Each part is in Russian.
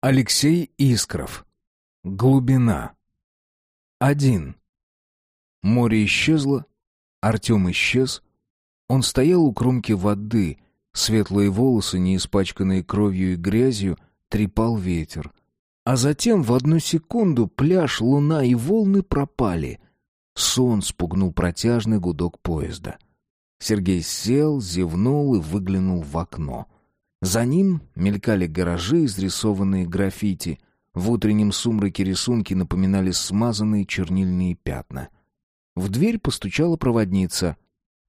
Алексей Искров. Глубина. Один. Море исчезло, Артем исчез. Он стоял у кромки воды, светлые волосы, не испачканные кровью и грязью, трепал ветер. А затем в одну секунду пляж, луна и волны пропали. Сон спугнул протяжный гудок поезда. Сергей сел, зевнул и выглянул в окно — за ним мелькали гаражи, изрисованные граффити. В утреннем сумраке рисунки напоминали смазанные чернильные пятна. В дверь постучала проводница.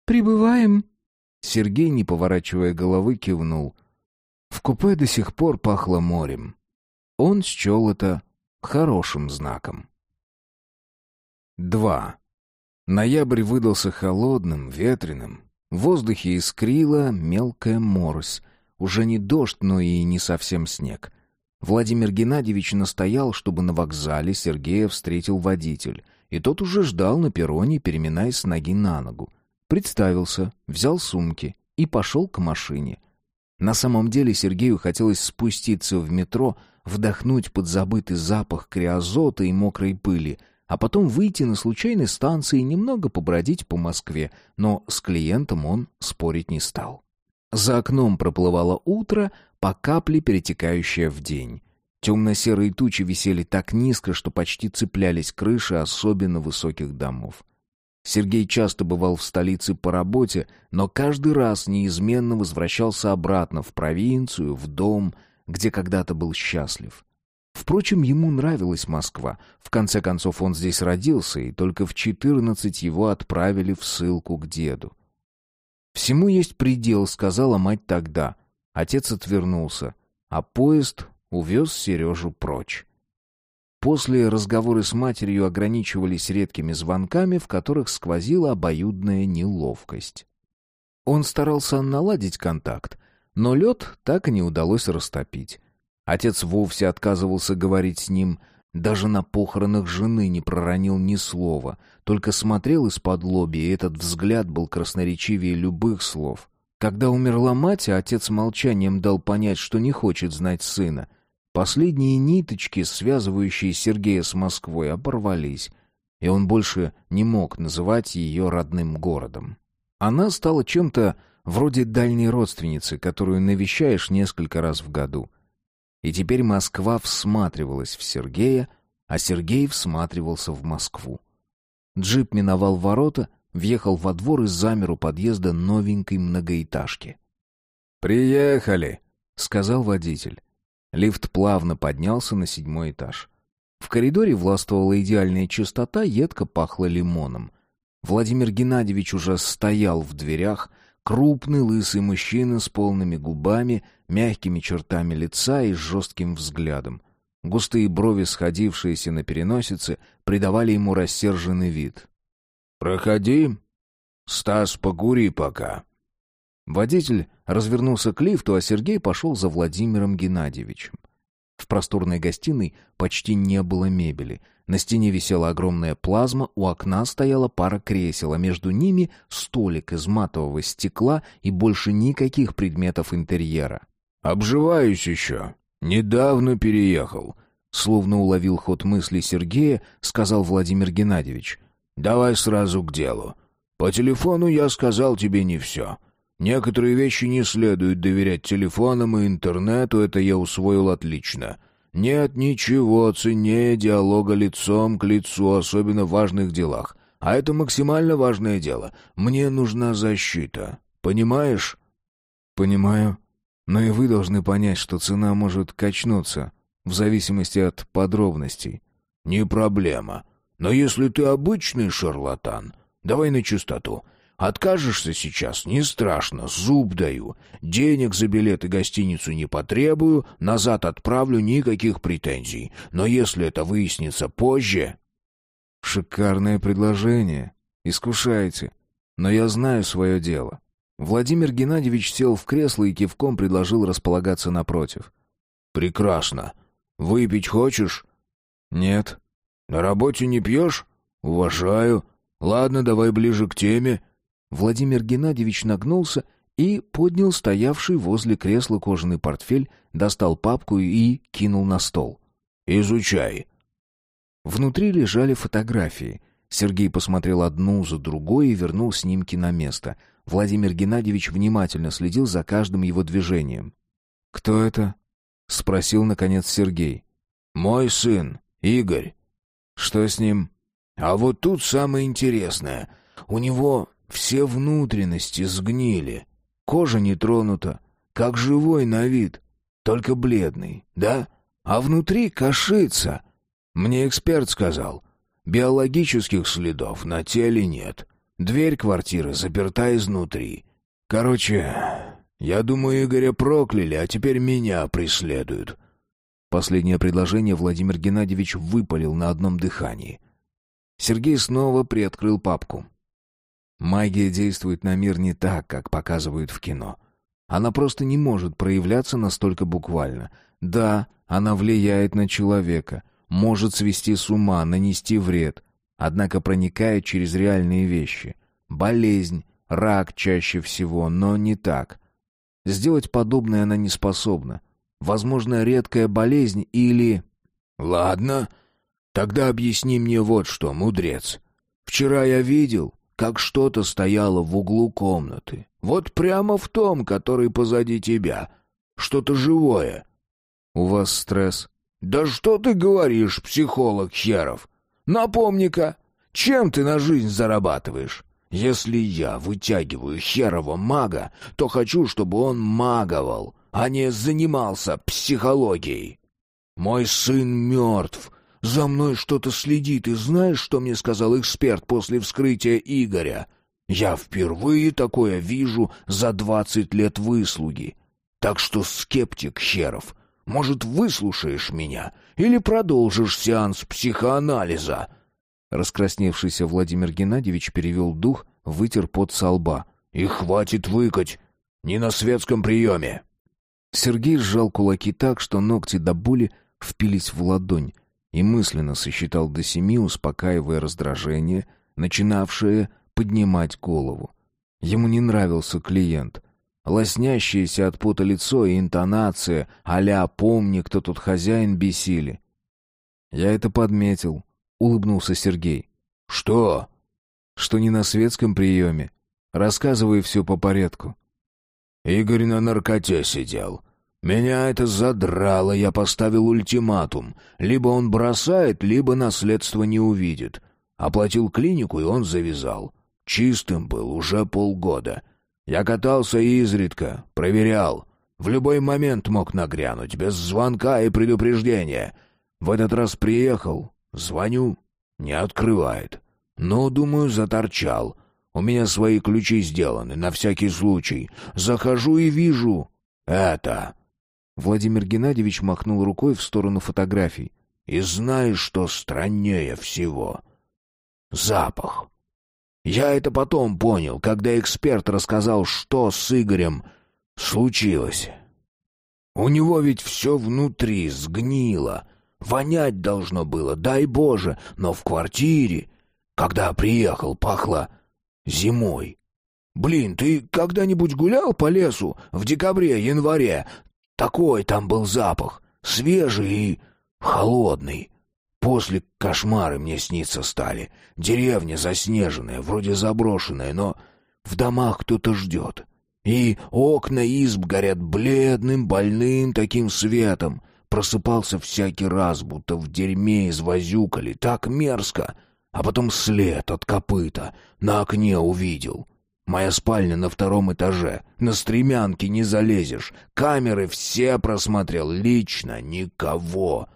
«Прибываем». Сергей, не поворачивая головы, кивнул. В купе до сих пор пахло морем. Он счел это хорошим знаком. Два. Ноябрь выдался холодным, ветреным. В воздухе искрила мелкая морось. Уже не дождь, но и не совсем снег. Владимир Геннадьевич настоял, чтобы на вокзале Сергея встретил водитель, и тот уже ждал на перроне, переминаясь с ноги на ногу. Представился, взял сумки и пошел к машине. На самом деле Сергею хотелось спуститься в метро, вдохнуть подзабытый запах криозота и мокрой пыли, а потом выйти на случайной станции и немного побродить по Москве, но с клиентом он спорить не стал. За окном проплывало утро, по капле перетекающее в день. Темно-серые тучи висели так низко, что почти цеплялись крыши особенно высоких домов. Сергей часто бывал в столице по работе, но каждый раз неизменно возвращался обратно в провинцию, в дом, где когда-то был счастлив. Впрочем, ему нравилась Москва. В конце концов, он здесь родился, и только в четырнадцать его отправили в ссылку к деду. «Всему есть предел», — сказала мать тогда. Отец отвернулся, а поезд увез Сережу прочь. После разговоры с матерью ограничивались редкими звонками, в которых сквозила обоюдная неловкость. Он старался наладить контакт, но лед так и не удалось растопить. Отец вовсе отказывался говорить с ним, даже на похоронах жены не проронил ни слова, только смотрел из-под лоби, и этот взгляд был красноречивее любых слов. Когда умерла мать, а отец молчанием дал понять, что не хочет знать сына. Последние ниточки, связывающие Сергея с Москвой, оборвались, и он больше не мог называть ее родным городом. Она стала чем-то вроде дальней родственницы, которую навещаешь несколько раз в году — и теперь Москва всматривалась в Сергея, а Сергей всматривался в Москву. Джип миновал ворота, въехал во двор и замер у подъезда новенькой многоэтажки. «Приехали!» — сказал водитель. Лифт плавно поднялся на седьмой этаж. В коридоре властвовала идеальная чистота, едко пахло лимоном. Владимир Геннадьевич уже стоял в дверях, Крупный лысый мужчина с полными губами, мягкими чертами лица и жестким взглядом. Густые брови, сходившиеся на переносице, придавали ему рассерженный вид. «Проходи. Стас, погури пока». Водитель развернулся к лифту, а Сергей пошел за Владимиром Геннадьевичем. В просторной гостиной почти не было мебели. На стене висела огромная плазма, у окна стояла пара кресел, а между ними столик из матового стекла и больше никаких предметов интерьера. «Обживаюсь еще. Недавно переехал», — словно уловил ход мысли Сергея, сказал Владимир Геннадьевич. «Давай сразу к делу. По телефону я сказал тебе не все. Некоторые вещи не следует доверять телефонам и интернету, это я усвоил отлично. Нет ничего ценнее диалога лицом к лицу, особенно в важных делах. А это максимально важное дело. Мне нужна защита. Понимаешь? Понимаю. Но и вы должны понять, что цена может качнуться в зависимости от подробностей. Не проблема. Но если ты обычный шарлатан, давай на чистоту. Откажешься сейчас, не страшно, зуб даю. Денег за билет и гостиницу не потребую, назад отправлю, никаких претензий. Но если это выяснится позже... Шикарное предложение. Искушайте. Но я знаю свое дело. Владимир Геннадьевич сел в кресло и кивком предложил располагаться напротив. «Прекрасно. Выпить хочешь?» «Нет». «На работе не пьешь?» «Уважаю. Ладно, давай ближе к теме. Владимир Геннадьевич нагнулся и поднял стоявший возле кресла кожаный портфель, достал папку и кинул на стол. «Изучай». Внутри лежали фотографии. Сергей посмотрел одну за другой и вернул снимки на место. Владимир Геннадьевич внимательно следил за каждым его движением. «Кто это?» — спросил, наконец, Сергей. «Мой сын, Игорь». «Что с ним?» «А вот тут самое интересное. У него все внутренности сгнили. Кожа не тронута, как живой на вид, только бледный, да? А внутри кашица. Мне эксперт сказал, биологических следов на теле нет. Дверь квартиры заперта изнутри. Короче, я думаю, Игоря прокляли, а теперь меня преследуют». Последнее предложение Владимир Геннадьевич выпалил на одном дыхании. Сергей снова приоткрыл папку. Магия действует на мир не так, как показывают в кино. Она просто не может проявляться настолько буквально. Да, она влияет на человека, может свести с ума, нанести вред, однако проникает через реальные вещи. Болезнь, рак чаще всего, но не так. Сделать подобное она не способна. Возможно, редкая болезнь или... «Ладно, тогда объясни мне вот что, мудрец. Вчера я видел, как что-то стояло в углу комнаты. Вот прямо в том, который позади тебя. Что-то живое». «У вас стресс?» «Да что ты говоришь, психолог херов? Напомни-ка, чем ты на жизнь зарабатываешь? Если я вытягиваю херова мага, то хочу, чтобы он маговал, а не занимался психологией. Мой сын мертв. За мной что-то следит, и знаешь, что мне сказал эксперт после вскрытия Игоря? Я впервые такое вижу за двадцать лет выслуги. Так что, скептик херов, может, выслушаешь меня или продолжишь сеанс психоанализа?» Раскрасневшийся Владимир Геннадьевич перевел дух, вытер пот со лба. «И хватит выкать! Не на светском приеме!» Сергей сжал кулаки так, что ногти до боли впились в ладонь, и мысленно сосчитал до семи, успокаивая раздражение, начинавшее поднимать голову. Ему не нравился клиент. Лоснящееся от пота лицо и интонация а «помни, кто тут хозяин» бесили. «Я это подметил», — улыбнулся Сергей. «Что?» «Что не на светском приеме. Рассказывай все по порядку». «Игорь на наркоте сидел. Меня это задрало, я поставил ультиматум. Либо он бросает, либо наследство не увидит. Оплатил клинику, и он завязал. Чистым был уже полгода. Я катался изредка, проверял. В любой момент мог нагрянуть, без звонка и предупреждения. В этот раз приехал, звоню, не открывает. Ну, думаю, заторчал. У меня свои ключи сделаны, на всякий случай. Захожу и вижу это. Владимир Геннадьевич махнул рукой в сторону фотографий. И знаешь, что страннее всего? Запах. Я это потом понял, когда эксперт рассказал, что с Игорем случилось. У него ведь все внутри сгнило. Вонять должно было, дай Боже, но в квартире, когда приехал, пахло зимой. Блин, ты когда-нибудь гулял по лесу в декабре-январе? Такой там был запах, свежий и холодный. После кошмары мне сниться стали. Деревня заснеженная, вроде заброшенная, но в домах кто-то ждет. И окна изб горят бледным, больным таким светом. Просыпался всякий раз, будто в дерьме извозюкали, так мерзко. А потом след от копыта на окне увидел. Моя спальня на втором этаже. На стремянке не залезешь. Камеры все просмотрел. Лично никого.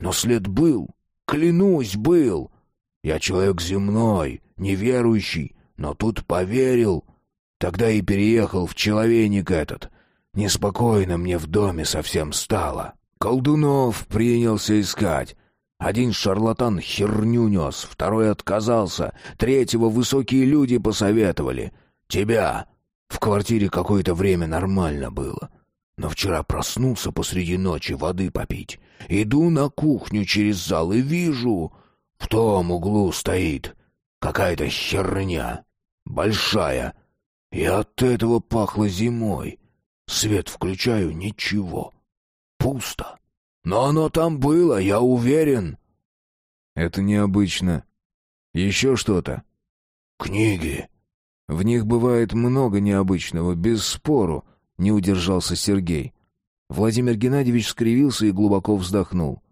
Но след был. Клянусь, был. Я человек земной, неверующий, но тут поверил. Тогда и переехал в человейник этот. Неспокойно мне в доме совсем стало. Колдунов принялся искать. Один шарлатан херню нес, второй отказался, третьего высокие люди посоветовали. Тебя. В квартире какое-то время нормально было. Но вчера проснулся посреди ночи воды попить. Иду на кухню через зал и вижу, в том углу стоит какая-то херня. Большая. И от этого пахло зимой. Свет включаю — ничего. Пусто. Но оно там было, я уверен. Это необычно. Еще что-то? Книги. В них бывает много необычного, без спору, не удержался Сергей. Владимир Геннадьевич скривился и глубоко вздохнул.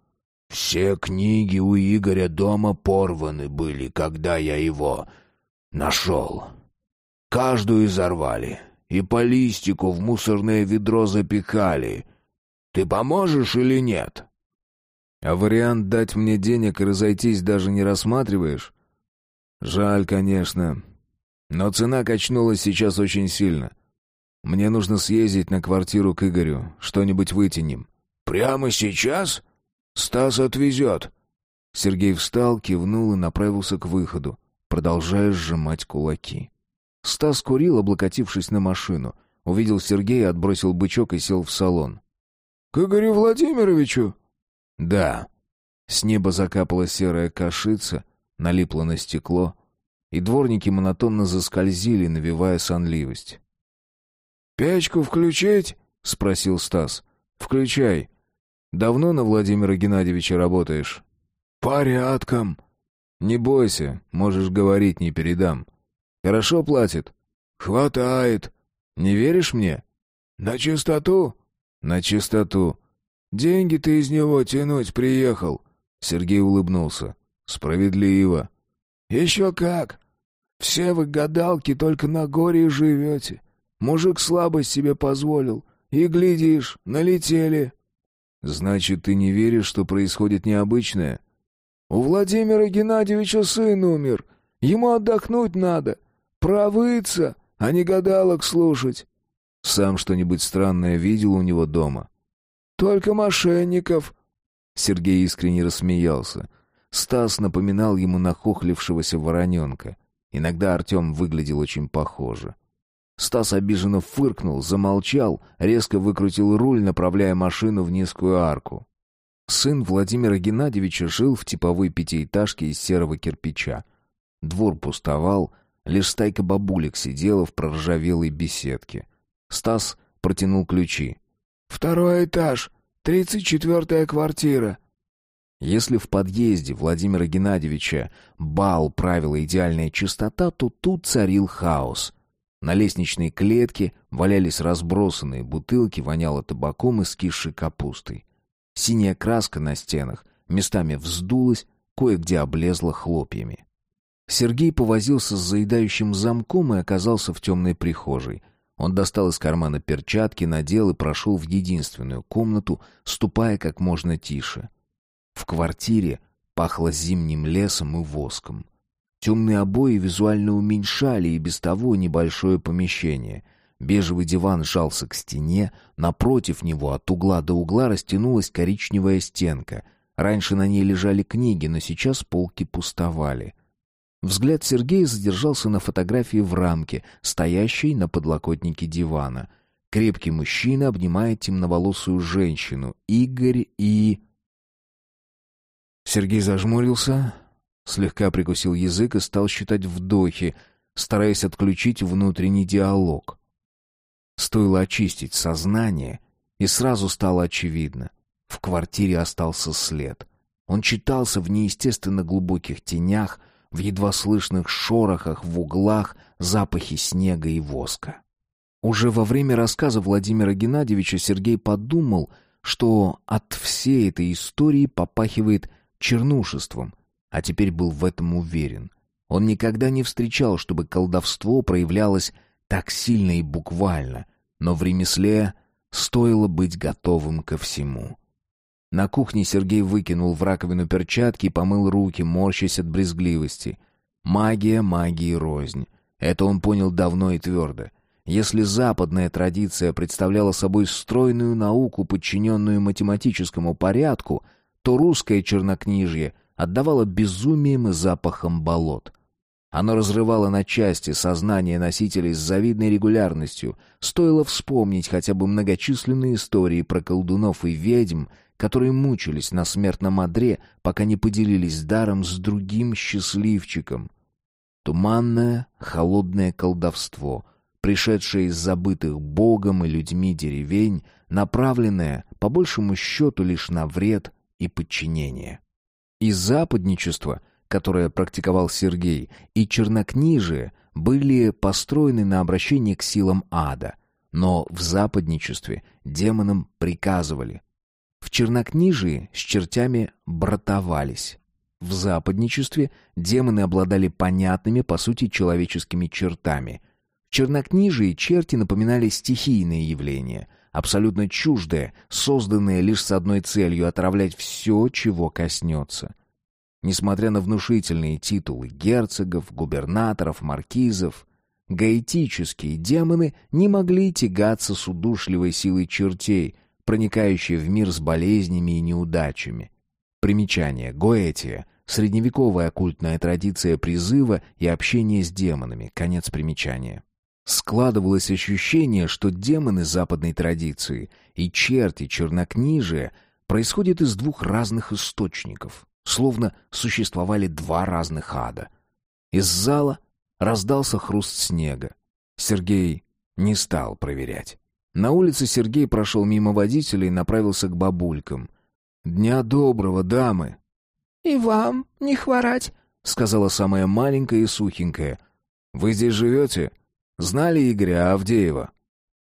Все книги у Игоря дома порваны были, когда я его нашел. Каждую изорвали и по листику в мусорное ведро запихали. Ты поможешь или нет? А вариант дать мне денег и разойтись даже не рассматриваешь? Жаль, конечно. Но цена качнулась сейчас очень сильно. Мне нужно съездить на квартиру к Игорю, что-нибудь вытянем. Прямо сейчас? Стас отвезет. Сергей встал, кивнул и направился к выходу, продолжая сжимать кулаки. Стас курил, облокотившись на машину. Увидел Сергея, отбросил бычок и сел в салон. «К Игорю Владимировичу?» «Да». С неба закапала серая кашица, налипла на стекло, и дворники монотонно заскользили, навевая сонливость. «Печку включить?» — спросил Стас. «Включай. Давно на Владимира Геннадьевича работаешь?» «Порядком». «Не бойся, можешь говорить, не передам. Хорошо платит?» «Хватает». «Не веришь мне?» «На чистоту?» «На чистоту». «Деньги ты из него тянуть приехал». Сергей улыбнулся. «Справедливо». «Еще как. Все вы гадалки только на горе и живете. Мужик слабость себе позволил. И, глядишь, налетели». «Значит, ты не веришь, что происходит необычное?» «У Владимира Геннадьевича сын умер. Ему отдохнуть надо. Провыться, а не гадалок слушать. Сам что-нибудь странное видел у него дома? Только мошенников. Сергей искренне рассмеялся. Стас напоминал ему нахохлившегося вороненка. Иногда Артем выглядел очень похоже. Стас обиженно фыркнул, замолчал, резко выкрутил руль, направляя машину в низкую арку. Сын Владимира Геннадьевича жил в типовой пятиэтажке из серого кирпича. Двор пустовал, лишь стайка бабулек сидела в проржавелой беседке. Стас протянул ключи. «Второй этаж, тридцать четвертая квартира». Если в подъезде Владимира Геннадьевича бал правила идеальная чистота, то тут царил хаос. На лестничной клетке валялись разбросанные бутылки, воняло табаком и скисшей капустой. Синяя краска на стенах местами вздулась, кое-где облезла хлопьями. Сергей повозился с заедающим замком и оказался в темной прихожей. Он достал из кармана перчатки, надел и прошел в единственную комнату, ступая как можно тише. В квартире пахло зимним лесом и воском. Темные обои визуально уменьшали и без того небольшое помещение. Бежевый диван сжался к стене, напротив него от угла до угла растянулась коричневая стенка. Раньше на ней лежали книги, но сейчас полки пустовали. Взгляд Сергея задержался на фотографии в рамке, стоящей на подлокотнике дивана. Крепкий мужчина обнимает темноволосую женщину. Игорь и... Сергей зажмурился, слегка прикусил язык и стал считать вдохи, стараясь отключить внутренний диалог. Стоило очистить сознание, и сразу стало очевидно. В квартире остался след. Он читался в неестественно глубоких тенях, в едва слышных шорохах в углах запахи снега и воска. Уже во время рассказа Владимира Геннадьевича Сергей подумал, что от всей этой истории попахивает чернушеством, а теперь был в этом уверен. Он никогда не встречал, чтобы колдовство проявлялось так сильно и буквально, но в ремесле стоило быть готовым ко всему. На кухне Сергей выкинул в раковину перчатки и помыл руки, морщась от брезгливости. Магия, магии рознь. Это он понял давно и твердо. Если западная традиция представляла собой стройную науку, подчиненную математическому порядку, то русское чернокнижье отдавало безумием и запахом болот. Оно разрывало на части сознание носителей с завидной регулярностью. Стоило вспомнить хотя бы многочисленные истории про колдунов и ведьм, которые мучились на смертном одре, пока не поделились даром с другим счастливчиком. Туманное, холодное колдовство, пришедшая из забытых Богом и людьми деревень, направленная, по большему счету, лишь на вред и подчинение. И западничество, которое практиковал Сергей, и чернокнижие были построены на обращении к силам ада, но в западничестве демонам приказывали. В чернокнижии с чертями братовались. В западничестве демоны обладали понятными, по сути, человеческими чертами. В чернокнижии черти напоминали стихийные явления, абсолютно чуждое, созданное лишь с одной целью — отравлять все, чего коснется. Несмотря на внушительные титулы герцогов, губернаторов, маркизов, гаэтические демоны не могли тягаться с удушливой силой чертей, проникающей в мир с болезнями и неудачами. Примечание. Гоэтия — средневековая оккультная традиция призыва и общения с демонами. Конец примечания. Складывалось ощущение, что демоны западной традиции и черти чернокнижия происходят из двух разных источников, словно существовали два разных ада. Из зала раздался хруст снега. Сергей не стал проверять. На улице Сергей прошел мимо водителя и направился к бабулькам. «Дня доброго, дамы!» «И вам не хворать», — сказала самая маленькая и сухенькая. «Вы здесь живете?» Знали Игоря Авдеева?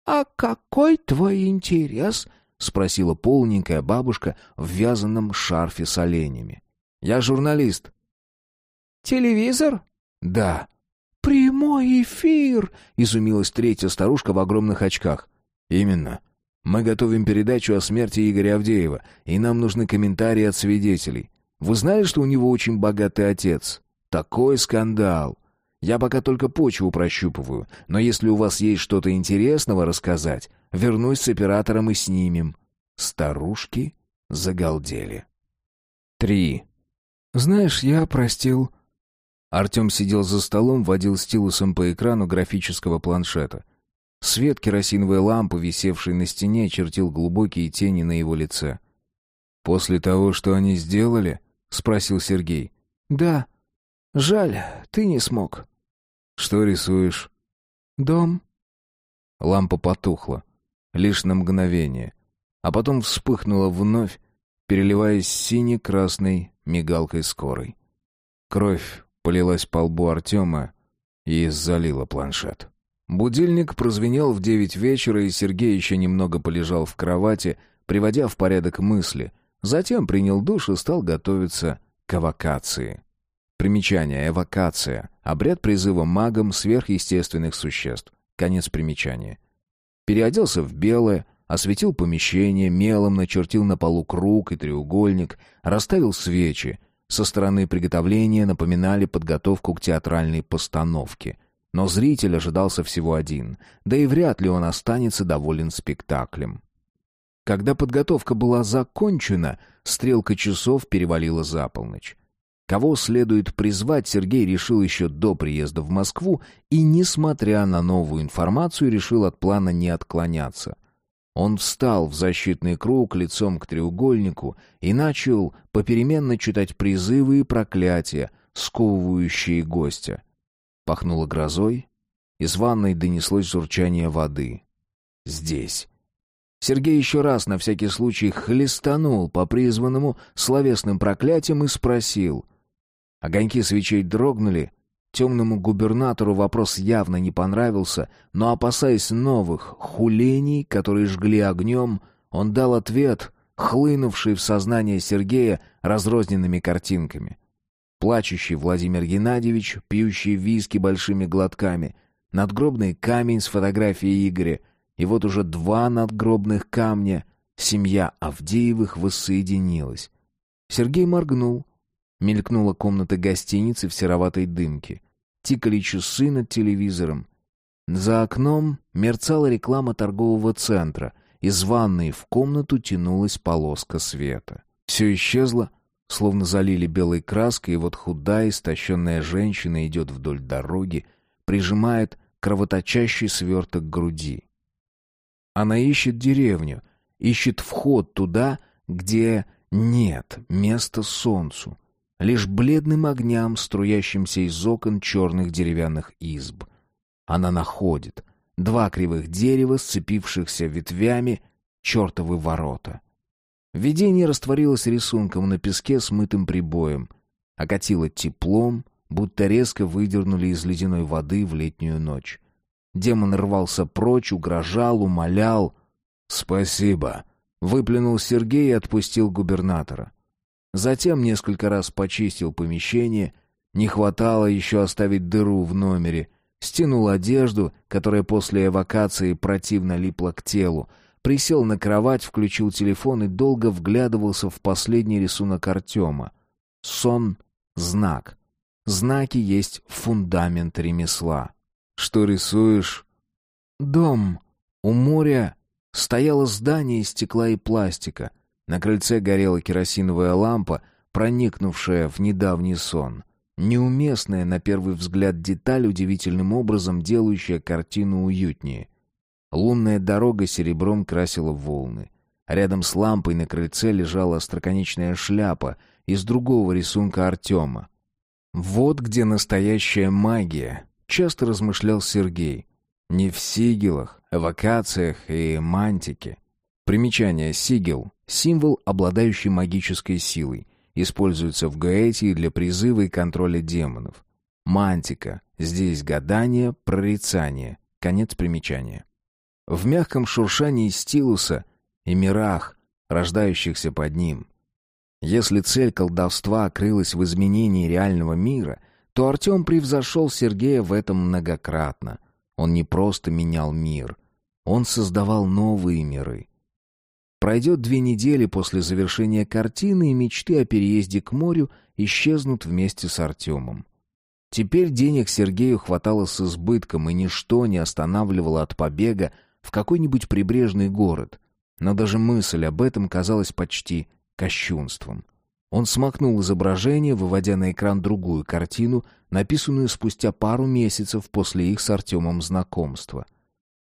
«А какой твой интерес?» — спросила полненькая бабушка в вязаном шарфе с оленями. «Я журналист». «Телевизор?» «Да». «Прямой эфир!» — изумилась третья старушка в огромных очках. «Именно. Мы готовим передачу о смерти Игоря Авдеева, и нам нужны комментарии от свидетелей. Вы знали, что у него очень богатый отец? Такой скандал!» Я пока только почву прощупываю, но если у вас есть что-то интересного рассказать, вернусь с оператором и снимем». Старушки загалдели. Три. «Знаешь, я простил...» Артем сидел за столом, водил стилусом по экрану графического планшета. Свет керосиновой лампы, висевшей на стене, чертил глубокие тени на его лице. «После того, что они сделали?» — спросил Сергей. «Да», Жаль, ты не смог. Что рисуешь? Дом. Лампа потухла. Лишь на мгновение. А потом вспыхнула вновь, переливаясь сине-красной мигалкой скорой. Кровь полилась по лбу Артема и залила планшет. Будильник прозвенел в девять вечера, и Сергей еще немного полежал в кровати, приводя в порядок мысли. Затем принял душ и стал готовиться к эвакации. Примечание. Эвокация. Обряд призыва магом сверхъестественных существ. Конец примечания. Переоделся в белое, осветил помещение, мелом начертил на полу круг и треугольник, расставил свечи. Со стороны приготовления напоминали подготовку к театральной постановке. Но зритель ожидался всего один, да и вряд ли он останется доволен спектаклем. Когда подготовка была закончена, стрелка часов перевалила за полночь. Кого следует призвать, Сергей решил еще до приезда в Москву и, несмотря на новую информацию, решил от плана не отклоняться. Он встал в защитный круг лицом к треугольнику и начал попеременно читать призывы и проклятия, сковывающие гостя. Пахнуло грозой, из ванной донеслось журчание воды. Здесь. Сергей еще раз на всякий случай хлестанул по призванному словесным проклятиям и спросил — Огоньки свечей дрогнули. Темному губернатору вопрос явно не понравился, но, опасаясь новых хулений, которые жгли огнем, он дал ответ, хлынувший в сознание Сергея разрозненными картинками. Плачущий Владимир Геннадьевич, пьющий виски большими глотками, надгробный камень с фотографией Игоря, и вот уже два надгробных камня, семья Авдеевых воссоединилась. Сергей моргнул, Мелькнула комната гостиницы в сероватой дымке. Тикали часы над телевизором. За окном мерцала реклама торгового центра. Из ванной в комнату тянулась полоска света. Все исчезло, словно залили белой краской, и вот худая, истощенная женщина идет вдоль дороги, прижимает кровоточащий сверток к груди. Она ищет деревню, ищет вход туда, где нет места солнцу лишь бледным огням, струящимся из окон черных деревянных изб. Она находит, Два кривых дерева, сцепившихся ветвями, чертовы ворота. Видение растворилось рисунком на песке смытым прибоем. Окатило теплом, будто резко выдернули из ледяной воды в летнюю ночь. Демон рвался прочь, угрожал, умолял. «Спасибо», — выплюнул Сергей и отпустил губернатора. Затем несколько раз почистил помещение. Не хватало еще оставить дыру в номере. Стянул одежду, которая после эвакуации противно липла к телу. Присел на кровать, включил телефон и долго вглядывался в последний рисунок Артема. Сон — знак. Знаки есть фундамент ремесла. «Что рисуешь?» «Дом. У моря стояло здание из стекла и пластика. На крыльце горела керосиновая лампа, проникнувшая в недавний сон. Неуместная, на первый взгляд, деталь, удивительным образом делающая картину уютнее. Лунная дорога серебром красила волны. Рядом с лампой на крыльце лежала остроконечная шляпа из другого рисунка Артема. «Вот где настоящая магия», — часто размышлял Сергей. «Не в сигелах, эвокациях и мантике». Примечание «сигел» Символ, обладающий магической силой. Используется в Гаэтии для призыва и контроля демонов. Мантика. Здесь гадание, прорицание. Конец примечания. В мягком шуршании стилуса и мирах, рождающихся под ним. Если цель колдовства крылась в изменении реального мира, то Артем превзошел Сергея в этом многократно. Он не просто менял мир, он создавал новые миры. Пройдет две недели после завершения картины, и мечты о переезде к морю исчезнут вместе с Артемом. Теперь денег Сергею хватало с избытком, и ничто не останавливало от побега в какой-нибудь прибрежный город. Но даже мысль об этом казалась почти кощунством. Он смакнул изображение, выводя на экран другую картину, написанную спустя пару месяцев после их с Артемом знакомства —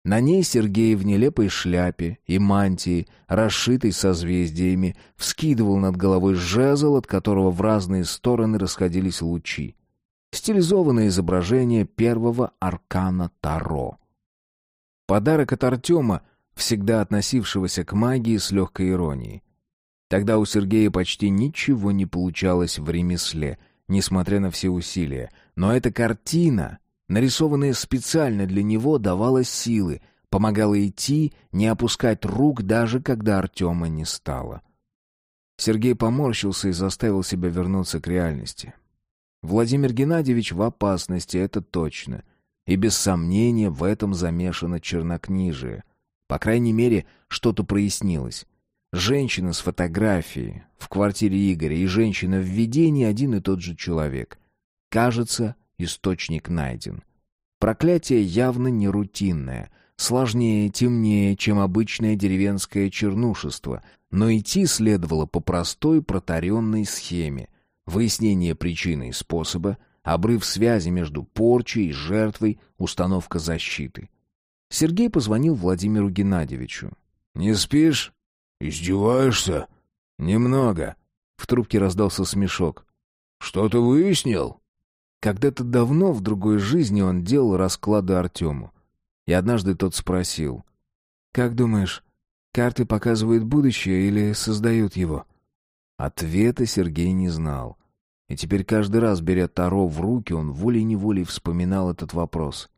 на ней Сергей в нелепой шляпе и мантии, расшитой созвездиями, вскидывал над головой жезл, от которого в разные стороны расходились лучи. Стилизованное изображение первого аркана Таро. Подарок от Артема, всегда относившегося к магии с легкой иронией. Тогда у Сергея почти ничего не получалось в ремесле, несмотря на все усилия. Но эта картина нарисованная специально для него, давала силы, помогала идти, не опускать рук, даже когда Артема не стало. Сергей поморщился и заставил себя вернуться к реальности. Владимир Геннадьевич в опасности, это точно. И без сомнения в этом замешано чернокнижие. По крайней мере, что-то прояснилось. Женщина с фотографией в квартире Игоря и женщина в видении один и тот же человек. Кажется, источник найден. Проклятие явно не рутинное, сложнее, темнее, чем обычное деревенское чернушество, но идти следовало по простой протаренной схеме. Выяснение причины и способа, обрыв связи между порчей и жертвой, установка защиты. Сергей позвонил Владимиру Геннадьевичу. «Не спишь? Издеваешься?» «Немного». В трубке раздался смешок. «Что-то выяснил?» Когда-то давно в другой жизни он делал расклады Артему. И однажды тот спросил. «Как думаешь, карты показывают будущее или создают его?» Ответа Сергей не знал. И теперь каждый раз, беря Таро в руки, он волей-неволей вспоминал этот вопрос.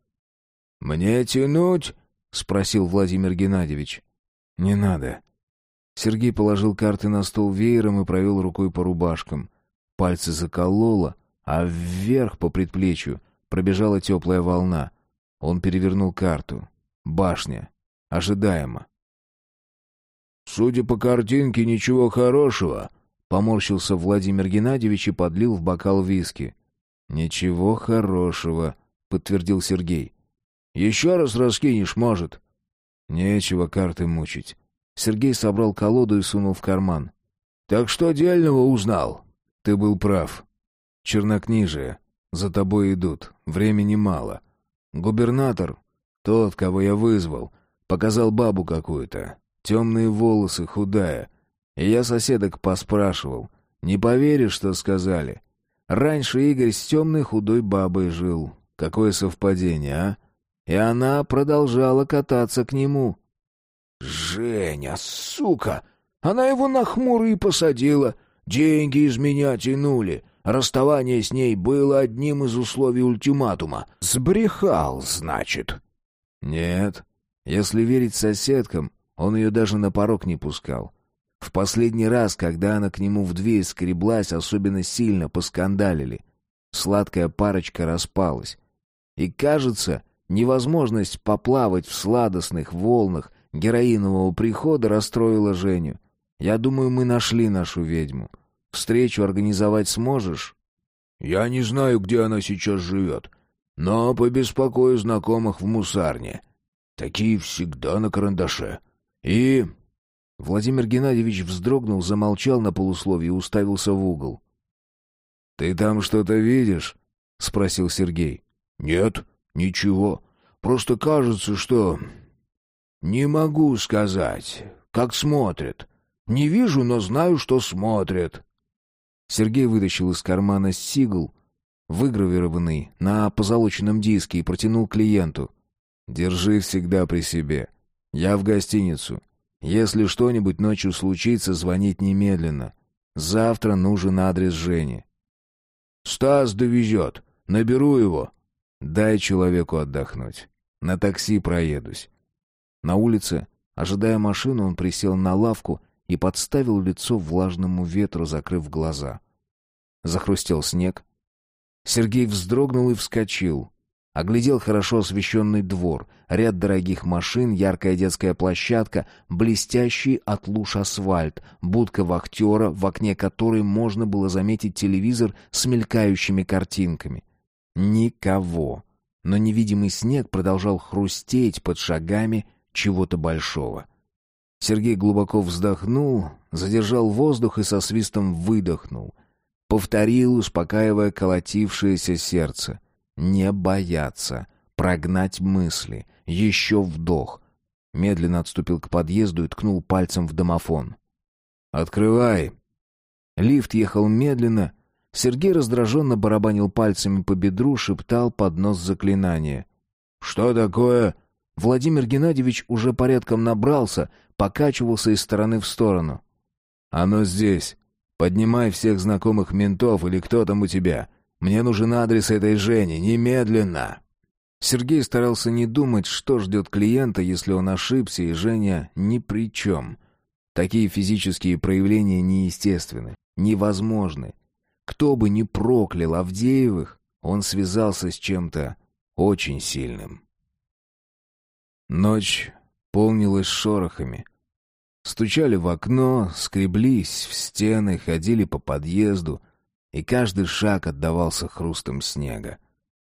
«Мне тянуть?» — спросил Владимир Геннадьевич. «Не надо». Сергей положил карты на стол веером и провел рукой по рубашкам. Пальцы закололо, а вверх по предплечью пробежала теплая волна. Он перевернул карту. Башня. Ожидаемо. «Судя по картинке, ничего хорошего», — поморщился Владимир Геннадьевич и подлил в бокал виски. «Ничего хорошего», — подтвердил Сергей. «Еще раз раскинешь, может?» «Нечего карты мучить». Сергей собрал колоду и сунул в карман. «Так что дельного узнал?» «Ты был прав. Чернокнижие. За тобой идут. Времени мало. Губернатор, тот, кого я вызвал, показал бабу какую-то. Темные волосы, худая. И я соседок поспрашивал. Не поверишь, что сказали? Раньше Игорь с темной худой бабой жил. Какое совпадение, а? и она продолжала кататься к нему. «Женя, сука! Она его на хмурый посадила. Деньги из меня тянули. Расставание с ней было одним из условий ультиматума. Сбрехал, значит?» «Нет. Если верить соседкам, он ее даже на порог не пускал. В последний раз, когда она к нему в дверь скреблась, особенно сильно поскандалили. Сладкая парочка распалась. И, кажется, невозможность поплавать в сладостных волнах героинового прихода расстроила Женю. Я думаю, мы нашли нашу ведьму. Встречу организовать сможешь? Я не знаю, где она сейчас живет, но побеспокою знакомых в мусарне. Такие всегда на карандаше. И... Владимир Геннадьевич вздрогнул, замолчал на полусловие и уставился в угол. «Ты там что-то видишь?» — спросил Сергей. «Нет, ничего. Просто кажется, что... Не могу сказать, как смотрят. Не вижу, но знаю, что смотрят». Сергей вытащил из кармана сигл, выгравированный на позолоченном диске, и протянул клиенту. «Держи всегда при себе. Я в гостиницу. Если что-нибудь ночью случится, звонить немедленно. Завтра нужен адрес Жени». «Стас довезет. Наберу его». «Дай человеку отдохнуть. На такси проедусь». На улице, ожидая машину, он присел на лавку и подставил лицо влажному ветру, закрыв глаза. Захрустел снег. Сергей вздрогнул и вскочил. Оглядел хорошо освещенный двор, ряд дорогих машин, яркая детская площадка, блестящий от луж асфальт, будка вахтера, в окне которой можно было заметить телевизор с мелькающими картинками. Никого. Но невидимый снег продолжал хрустеть под шагами чего-то большого. Сергей глубоко вздохнул, задержал воздух и со свистом выдохнул. Повторил, успокаивая колотившееся сердце. Не бояться, прогнать мысли, еще вдох. Медленно отступил к подъезду и ткнул пальцем в домофон. «Открывай!» Лифт ехал медленно. Сергей раздраженно барабанил пальцами по бедру, шептал под нос заклинание. «Что такое?» Владимир Геннадьевич уже порядком набрался, покачивался из стороны в сторону. «Оно здесь. Поднимай всех знакомых ментов или кто там у тебя. Мне нужен адрес этой Жени, немедленно!» Сергей старался не думать, что ждет клиента, если он ошибся, и Женя ни при чем. Такие физические проявления неестественны, невозможны. Кто бы ни проклял Авдеевых, он связался с чем-то очень сильным. Ночь полнилась шорохами. Стучали в окно, скреблись в стены, ходили по подъезду — и каждый шаг отдавался хрустом снега.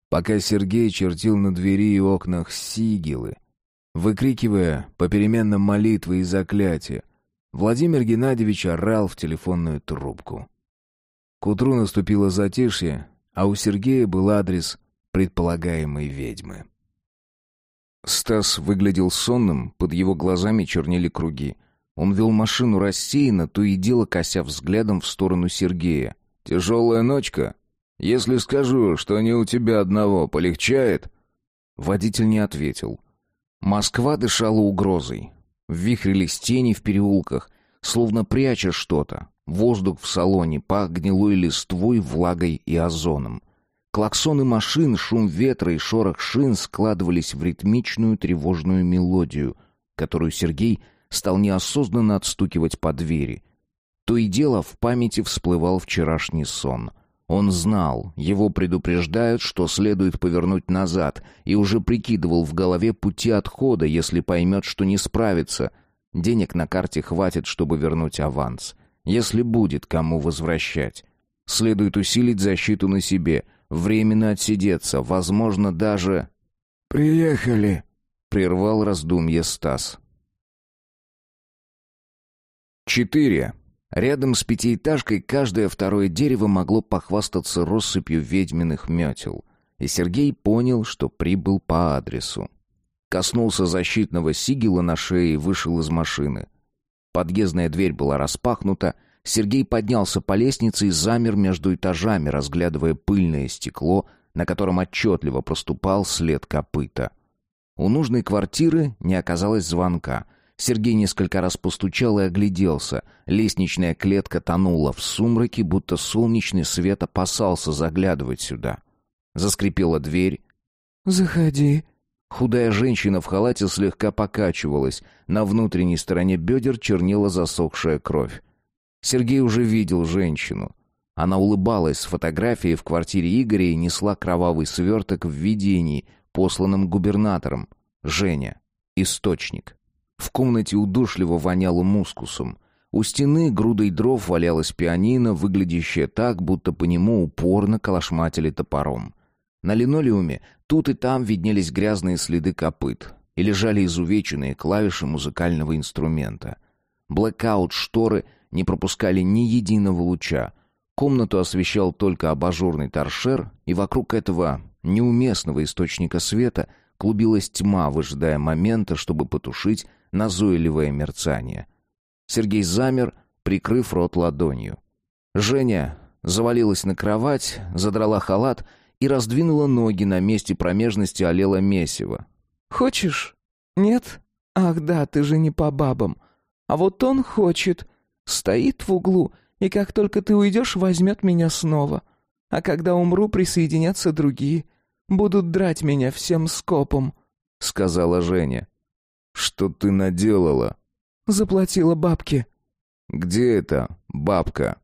Пока Сергей чертил на двери и окнах сигилы, выкрикивая попеременно молитвы и заклятия, Владимир Геннадьевич орал в телефонную трубку. К утру наступило затишье, а у Сергея был адрес предполагаемой ведьмы. Стас выглядел сонным, под его глазами чернели круги. Он вел машину рассеянно, то и дело кося взглядом в сторону Сергея. Тяжелая ночка? Если скажу, что не у тебя одного, полегчает?» Водитель не ответил. Москва дышала угрозой. Вихрились тени в переулках, словно пряча что-то. Воздух в салоне пах гнилой листвой, влагой и озоном. Клаксоны машин, шум ветра и шорох шин складывались в ритмичную тревожную мелодию, которую Сергей стал неосознанно отстукивать по двери — то и дело в памяти всплывал вчерашний сон. Он знал, его предупреждают, что следует повернуть назад, и уже прикидывал в голове пути отхода, если поймет, что не справится. Денег на карте хватит, чтобы вернуть аванс. Если будет кому возвращать. Следует усилить защиту на себе, временно отсидеться, возможно, даже... «Приехали», — прервал раздумье Стас. Четыре. Рядом с пятиэтажкой каждое второе дерево могло похвастаться россыпью ведьминых метел. И Сергей понял, что прибыл по адресу. Коснулся защитного сигила на шее и вышел из машины. Подъездная дверь была распахнута. Сергей поднялся по лестнице и замер между этажами, разглядывая пыльное стекло, на котором отчетливо проступал след копыта. У нужной квартиры не оказалось звонка. Сергей несколько раз постучал и огляделся. Лестничная клетка тонула в сумраке, будто солнечный свет опасался заглядывать сюда. Заскрипела дверь. «Заходи». Худая женщина в халате слегка покачивалась. На внутренней стороне бедер чернела засохшая кровь. Сергей уже видел женщину. Она улыбалась с фотографией в квартире Игоря и несла кровавый сверток в видении, посланном губернатором. Женя. Источник. В комнате удушливо воняло мускусом. У стены грудой дров валялась пианино, выглядящее так, будто по нему упорно калашматили топором. На линолеуме тут и там виднелись грязные следы копыт и лежали изувеченные клавиши музыкального инструмента. Блэкаут-шторы не пропускали ни единого луча. Комнату освещал только абажурный торшер, и вокруг этого неуместного источника света клубилась тьма, выжидая момента, чтобы потушить назойливое мерцание. Сергей замер, прикрыв рот ладонью. Женя завалилась на кровать, задрала халат и раздвинула ноги на месте промежности олела месиво. «Хочешь? Нет? Ах да, ты же не по бабам. А вот он хочет. Стоит в углу, и как только ты уйдешь, возьмет меня снова. А когда умру, присоединятся другие. Будут драть меня всем скопом», — сказала Женя. «Что ты наделала?» «Заплатила бабки». «Где это, бабка?»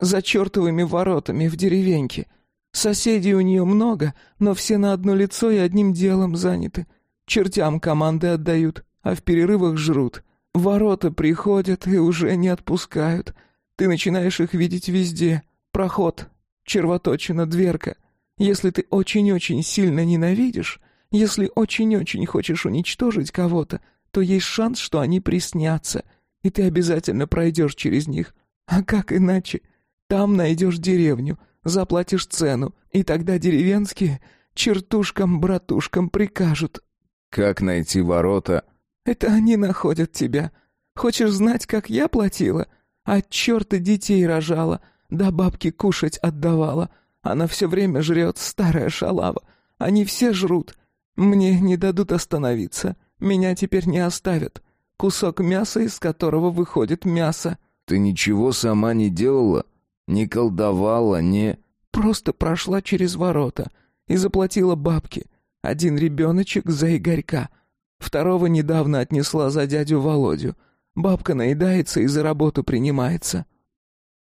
«За чертовыми воротами в деревеньке. Соседей у нее много, но все на одно лицо и одним делом заняты. Чертям команды отдают, а в перерывах жрут. Ворота приходят и уже не отпускают. Ты начинаешь их видеть везде. Проход, червоточина, дверка. Если ты очень-очень сильно ненавидишь, если очень-очень хочешь уничтожить кого-то, то есть шанс, что они приснятся, и ты обязательно пройдешь через них. А как иначе? Там найдешь деревню, заплатишь цену, и тогда деревенские чертушкам-братушкам прикажут. Как найти ворота? Это они находят тебя. Хочешь знать, как я платила? От черта детей рожала, да бабки кушать отдавала. Она все время жрет, старая шалава. Они все жрут. Мне не дадут остановиться. Меня теперь не оставят. Кусок мяса, из которого выходит мясо. Ты ничего сама не делала? Не колдовала, не... Просто прошла через ворота и заплатила бабки. Один ребеночек за Игорька. Второго недавно отнесла за дядю Володю. Бабка наедается и за работу принимается.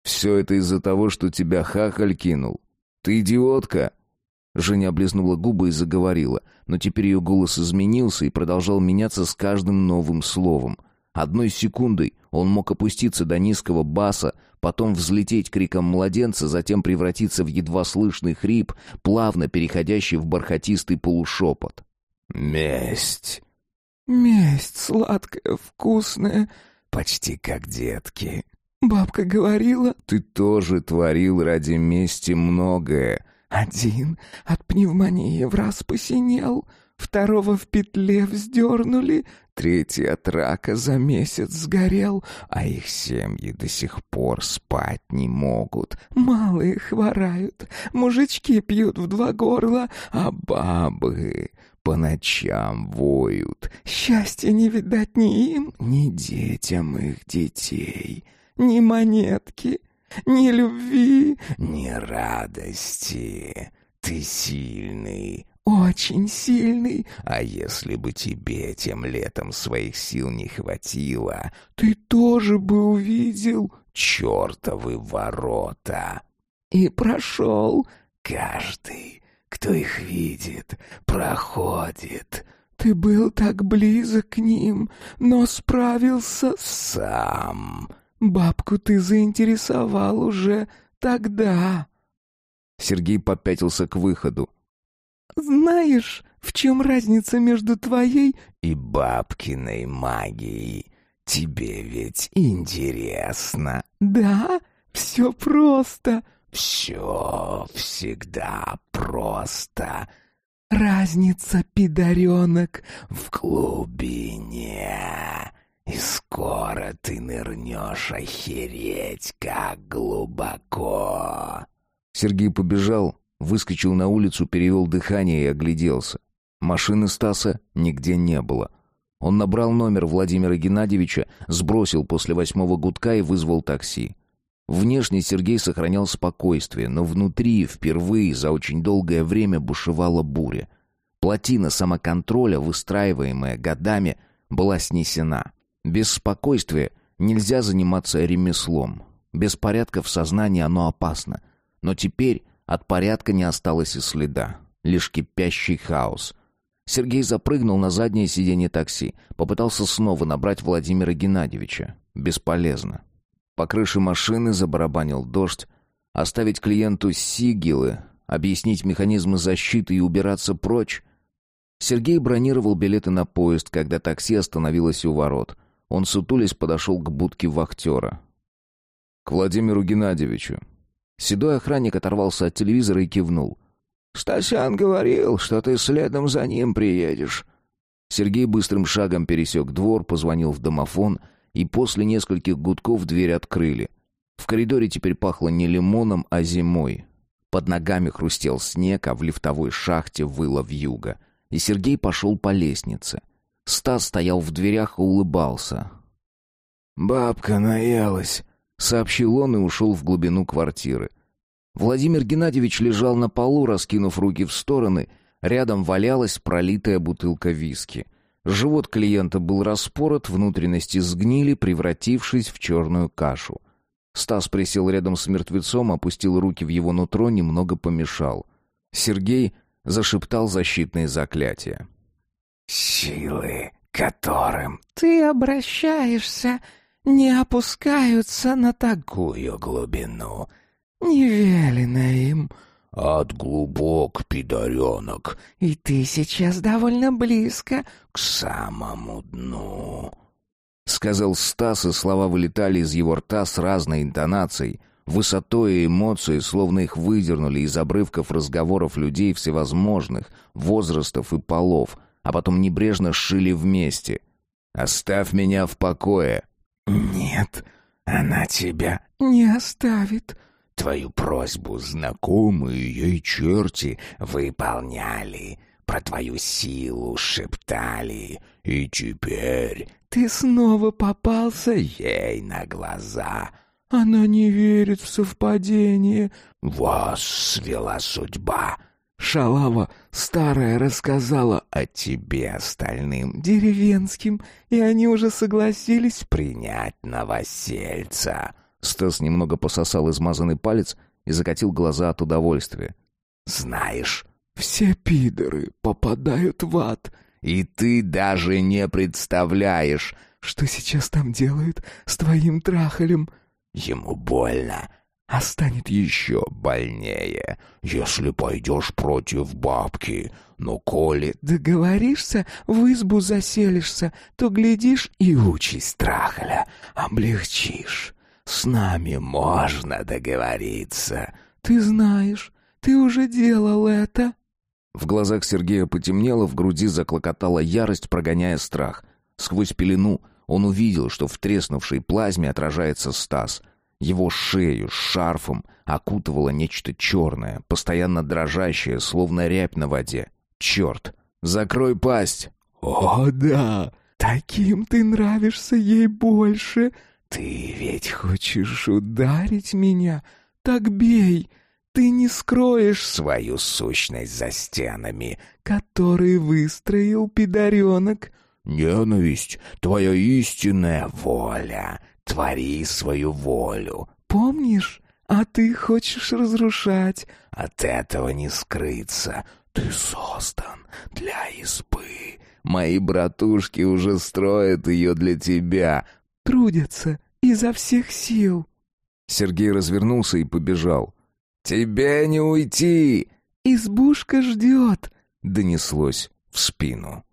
«Все это из-за того, что тебя хахаль кинул. Ты идиотка!» Женя облизнула губы и заговорила, но теперь ее голос изменился и продолжал меняться с каждым новым словом. Одной секундой он мог опуститься до низкого баса, потом взлететь криком младенца, затем превратиться в едва слышный хрип, плавно переходящий в бархатистый полушепот. «Месть! Месть сладкая, вкусная, почти как детки. Бабка говорила... Ты тоже творил ради мести многое. Один от пневмонии в раз посинел, второго в петле вздернули, третий от рака за месяц сгорел, а их семьи до сих пор спать не могут. Малые хворают, мужички пьют в два горла, а бабы по ночам воют. Счастья не видать ни им, ни детям их детей, ни монетки, ни любви, ни радости. Ты сильный, очень сильный, а если бы тебе тем летом своих сил не хватило, ты тоже бы увидел чертовы ворота. И прошел каждый кто их видит, проходит. Ты был так близок к ним, но справился сам. Бабку ты заинтересовал уже тогда. Сергей попятился к выходу. Знаешь, в чем разница между твоей и бабкиной магией? Тебе ведь интересно. Да, все просто. Все всегда просто. Разница, пидоренок, в глубине. И скоро ты нырнешь охереть, как глубоко. Сергей побежал, выскочил на улицу, перевел дыхание и огляделся. Машины Стаса нигде не было. Он набрал номер Владимира Геннадьевича, сбросил после восьмого гудка и вызвал такси. Внешне Сергей сохранял спокойствие, но внутри впервые за очень долгое время бушевала буря. Плотина самоконтроля, выстраиваемая годами, была снесена. Без спокойствия нельзя заниматься ремеслом. Без порядка в сознании оно опасно. Но теперь от порядка не осталось и следа. Лишь кипящий хаос. Сергей запрыгнул на заднее сиденье такси. Попытался снова набрать Владимира Геннадьевича. Бесполезно. По крыше машины забарабанил дождь. Оставить клиенту сигилы, объяснить механизмы защиты и убираться прочь. Сергей бронировал билеты на поезд, когда такси остановилось у ворот. Он, сутулясь, подошел к будке вахтера. «К Владимиру Геннадьевичу». Седой охранник оторвался от телевизора и кивнул. «Стасян говорил, что ты следом за ним приедешь». Сергей быстрым шагом пересек двор, позвонил в домофон — и после нескольких гудков дверь открыли. В коридоре теперь пахло не лимоном, а зимой. Под ногами хрустел снег, а в лифтовой шахте выла вьюга. И Сергей пошел по лестнице. Стас стоял в дверях и улыбался. «Бабка наелась», — сообщил он и ушел в глубину квартиры. Владимир Геннадьевич лежал на полу, раскинув руки в стороны. Рядом валялась пролитая бутылка виски. Живот клиента был распорот, внутренности сгнили, превратившись в черную кашу. Стас присел рядом с мертвецом, опустил руки в его нутро, немного помешал. Сергей зашептал защитные заклятия. «Силы, которым ты обращаешься, не опускаются на такую глубину. Не велено им от глубок, пидоренок. И ты сейчас довольно близко к самому дну. Сказал Стас, и слова вылетали из его рта с разной интонацией, высотой и эмоцией, словно их выдернули из обрывков разговоров людей всевозможных, возрастов и полов, а потом небрежно сшили вместе. «Оставь меня в покое!» «Нет, она тебя не оставит», Твою просьбу знакомые ей черти выполняли, про твою силу шептали, и теперь ты снова попался ей на глаза. Она не верит в совпадение. Вас свела судьба. Шалава старая рассказала о тебе остальным, деревенским, и они уже согласились принять новосельца. Стас немного пососал измазанный палец и закатил глаза от удовольствия. «Знаешь, все пидоры попадают в ад, и ты даже не представляешь, что сейчас там делают с твоим трахалем. Ему больно, а станет еще больнее, если пойдешь против бабки. Но коли договоришься, в избу заселишься, то, глядишь, и участь трахаля облегчишь. С нами можно договориться. Ты знаешь, ты уже делал это. В глазах Сергея потемнело, в груди заклокотала ярость, прогоняя страх. Сквозь пелену он увидел, что в треснувшей плазме отражается Стас. Его шею с шарфом окутывало нечто черное, постоянно дрожащее, словно рябь на воде. «Черт! Закрой пасть!» «О, да! Таким ты нравишься ей больше!» «Ты ведь хочешь ударить меня? Так бей! Ты не скроешь свою сущность за стенами, который выстроил пидоренок!» «Ненависть — твоя истинная воля. Твори свою волю». «Помнишь? А ты хочешь разрушать. От этого не скрыться. Ты создан для избы. Мои братушки уже строят ее для тебя трудятся изо всех сил». Сергей развернулся и побежал. «Тебе не уйти!» «Избушка ждет!» — донеслось в спину.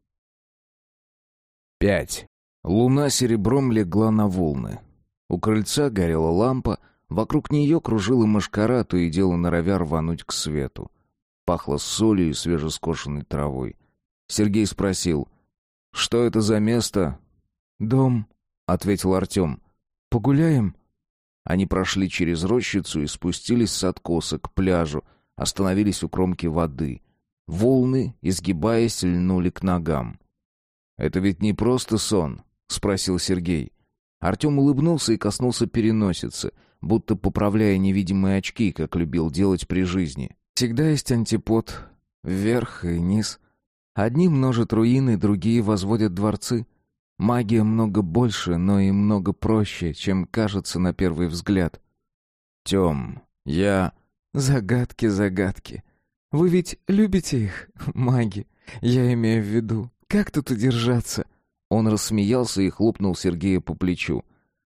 Пять. Луна серебром легла на волны. У крыльца горела лампа, вокруг нее кружила мошкара, то и дело норовя рвануть к свету. Пахло солью и свежескошенной травой. Сергей спросил, «Что это за место?» «Дом», — ответил Артем. «Погуляем?» Они прошли через рощицу и спустились с откоса к пляжу, остановились у кромки воды. Волны, изгибаясь, льнули к ногам. «Это ведь не просто сон?» — спросил Сергей. Артем улыбнулся и коснулся переносицы, будто поправляя невидимые очки, как любил делать при жизни. «Всегда есть антипод. Вверх и низ. Одни множат руины, другие возводят дворцы. Магия много больше, но и много проще, чем кажется на первый взгляд. Тем, я... Загадки, загадки. Вы ведь любите их, маги? Я имею в виду. Как тут удержаться? Он рассмеялся и хлопнул Сергея по плечу.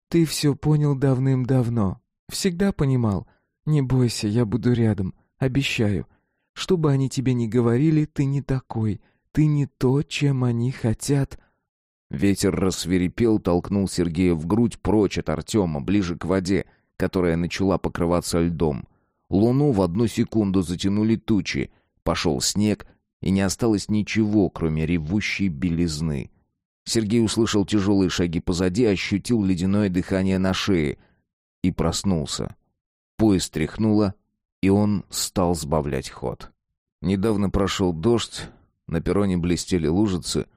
Ты все понял давным-давно. Всегда понимал. Не бойся, я буду рядом. Обещаю. Что бы они тебе ни говорили, ты не такой. Ты не то, чем они хотят. Ветер рассверепел, толкнул Сергея в грудь прочь от Артема, ближе к воде, которая начала покрываться льдом. Луну в одну секунду затянули тучи, пошел снег, и не осталось ничего, кроме ревущей белизны. Сергей услышал тяжелые шаги позади, ощутил ледяное дыхание на шее и проснулся. Поезд тряхнуло, и он стал сбавлять ход. Недавно прошел дождь, на перроне блестели лужицы —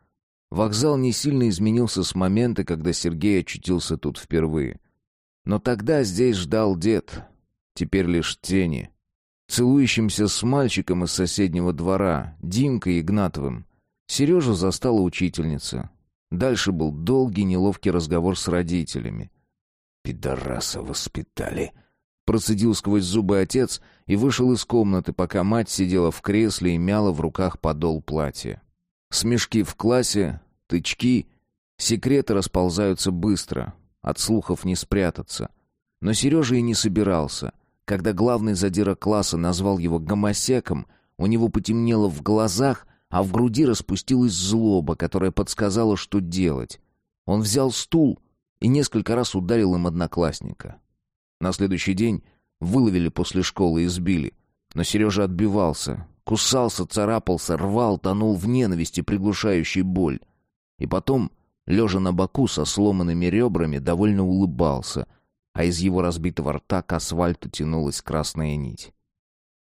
Вокзал не сильно изменился с момента, когда Сергей очутился тут впервые. Но тогда здесь ждал дед. Теперь лишь тени. Целующимся с мальчиком из соседнего двора, Димкой Игнатовым. Сережу застала учительница. Дальше был долгий неловкий разговор с родителями. «Пидораса воспитали», Процедил сквозь зубы отец и вышел из комнаты, пока мать сидела в кресле и мяла в руках подол платья. Смешки в классе, тычки. Секреты расползаются быстро, от слухов не спрятаться. Но Сережа и не собирался. Когда главный задира класса назвал его гомосеком, у него потемнело в глазах, а в груди распустилась злоба, которая подсказала, что делать. Он взял стул и несколько раз ударил им одноклассника. На следующий день выловили после школы и сбили. Но Сережа отбивался, кусался, царапался, рвал, тонул в ненависти, приглушающей боль. И потом, лежа на боку со сломанными ребрами, довольно улыбался, а из его разбитого рта к асфальту тянулась красная нить.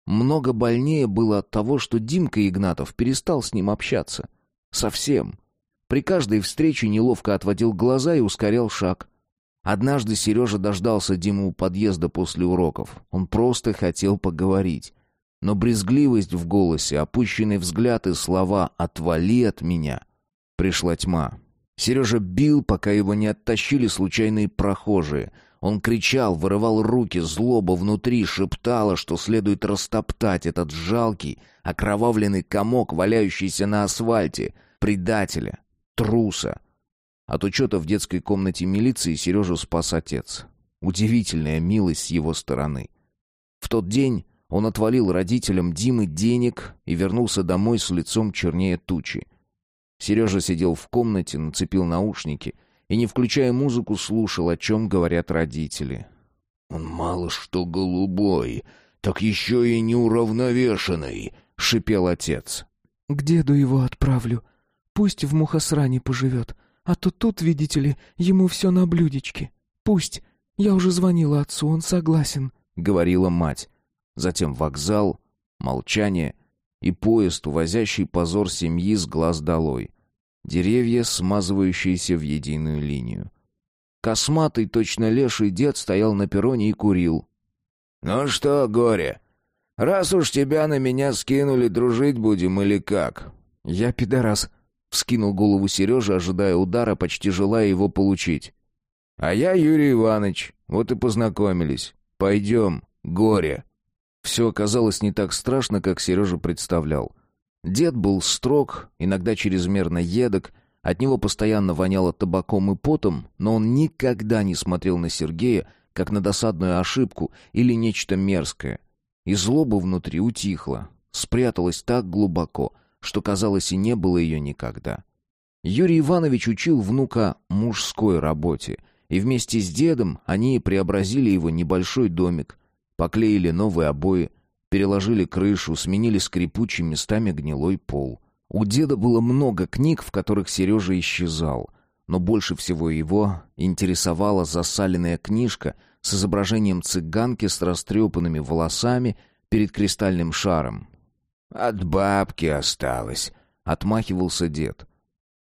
Много больнее было от того, что Димка Игнатов перестал с ним общаться. Совсем. При каждой встрече неловко отводил глаза и ускорял шаг. Однажды Сережа дождался Диму у подъезда после уроков. Он просто хотел поговорить. Но брезгливость в голосе, опущенный взгляд и слова «отвали от меня» Пришла тьма. Сережа бил, пока его не оттащили случайные прохожие. Он кричал, вырывал руки, злоба внутри шептала, что следует растоптать этот жалкий, окровавленный комок, валяющийся на асфальте, предателя, труса. От учета в детской комнате милиции Сережу спас отец. Удивительная милость с его стороны. В тот день он отвалил родителям Димы денег и вернулся домой с лицом чернее тучи. Сережа сидел в комнате, нацепил наушники и, не включая музыку, слушал, о чем говорят родители. «Он мало что голубой, так еще и неуравновешенный», — шипел отец. «К деду его отправлю. Пусть в мухосране поживет. А то тут, видите ли, ему все на блюдечке. Пусть. Я уже звонила отцу, он согласен», — говорила мать. Затем вокзал, молчание — и поезд, увозящий позор семьи с глаз долой. Деревья, смазывающиеся в единую линию. Косматый, точно леший дед стоял на перроне и курил. «Ну что, горе, раз уж тебя на меня скинули, дружить будем или как?» «Я пидорас», — вскинул голову Сережа, ожидая удара, почти желая его получить. «А я Юрий Иванович, вот и познакомились. Пойдем, горе». Все оказалось не так страшно, как Сережа представлял. Дед был строг, иногда чрезмерно едок, от него постоянно воняло табаком и потом, но он никогда не смотрел на Сергея, как на досадную ошибку или нечто мерзкое. И злоба внутри утихла, спряталась так глубоко, что, казалось, и не было ее никогда. Юрий Иванович учил внука мужской работе, и вместе с дедом они преобразили его небольшой домик, Поклеили новые обои, переложили крышу, сменили скрипучий местами гнилой пол. У деда было много книг, в которых Сережа исчезал, но больше всего его интересовала засаленная книжка с изображением цыганки с растрепанными волосами перед кристальным шаром. От бабки осталось», — отмахивался дед.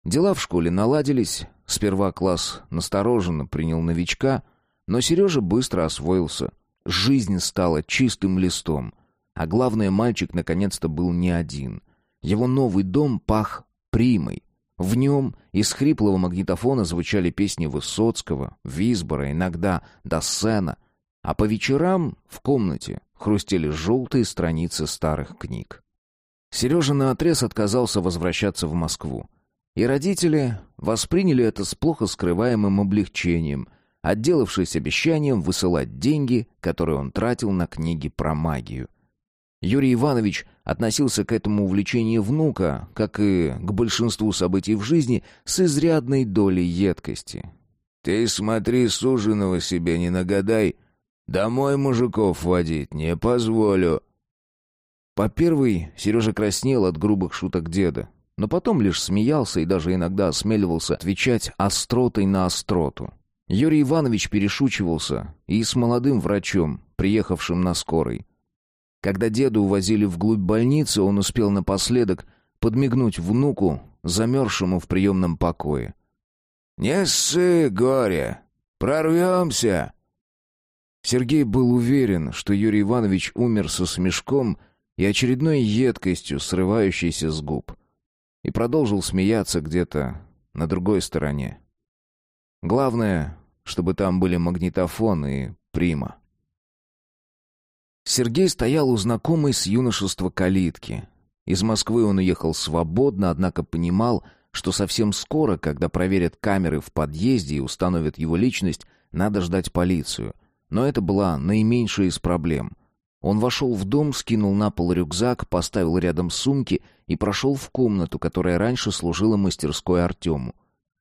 Дела в школе наладились. Сперва класс настороженно принял новичка, но Сережа быстро освоился. Жизнь стала чистым листом. А главное, мальчик наконец-то был не один. Его новый дом пах примой. В нем из хриплого магнитофона звучали песни Высоцкого, Висбора, иногда Доссена, а по вечерам в комнате хрустели желтые страницы старых книг. Сережа наотрез отказался возвращаться в Москву. И родители восприняли это с плохо скрываемым облегчением, отделавшись обещанием высылать деньги, которые он тратил на книги про магию. Юрий Иванович относился к этому увлечению внука, как и к большинству событий в жизни, с изрядной долей едкости. «Ты смотри, суженого себе не нагадай. Домой мужиков водить не позволю», по первой Сережа краснел от грубых шуток деда, но потом лишь смеялся и даже иногда осмеливался отвечать остротой на остроту. Юрий Иванович перешучивался и с молодым врачом, приехавшим на скорой. Когда деда увозили вглубь больницы, он успел напоследок подмигнуть внуку, замерзшему в приемном покое. «Не ссы, горе! Прорвемся!» Сергей был уверен, что Юрий Иванович умер со смешком — и очередной едкостью, срывающейся с губ. И продолжил смеяться где-то на другой стороне. Главное, чтобы там были магнитофон и прима. Сергей стоял у знакомой с юношества калитки. Из Москвы он уехал свободно, однако понимал, что совсем скоро, когда проверят камеры в подъезде и установят его личность, надо ждать полицию. Но это была наименьшая из проблем — он вошел в дом, скинул на пол рюкзак, поставил рядом сумки и прошел в комнату, которая раньше служила мастерской Артему.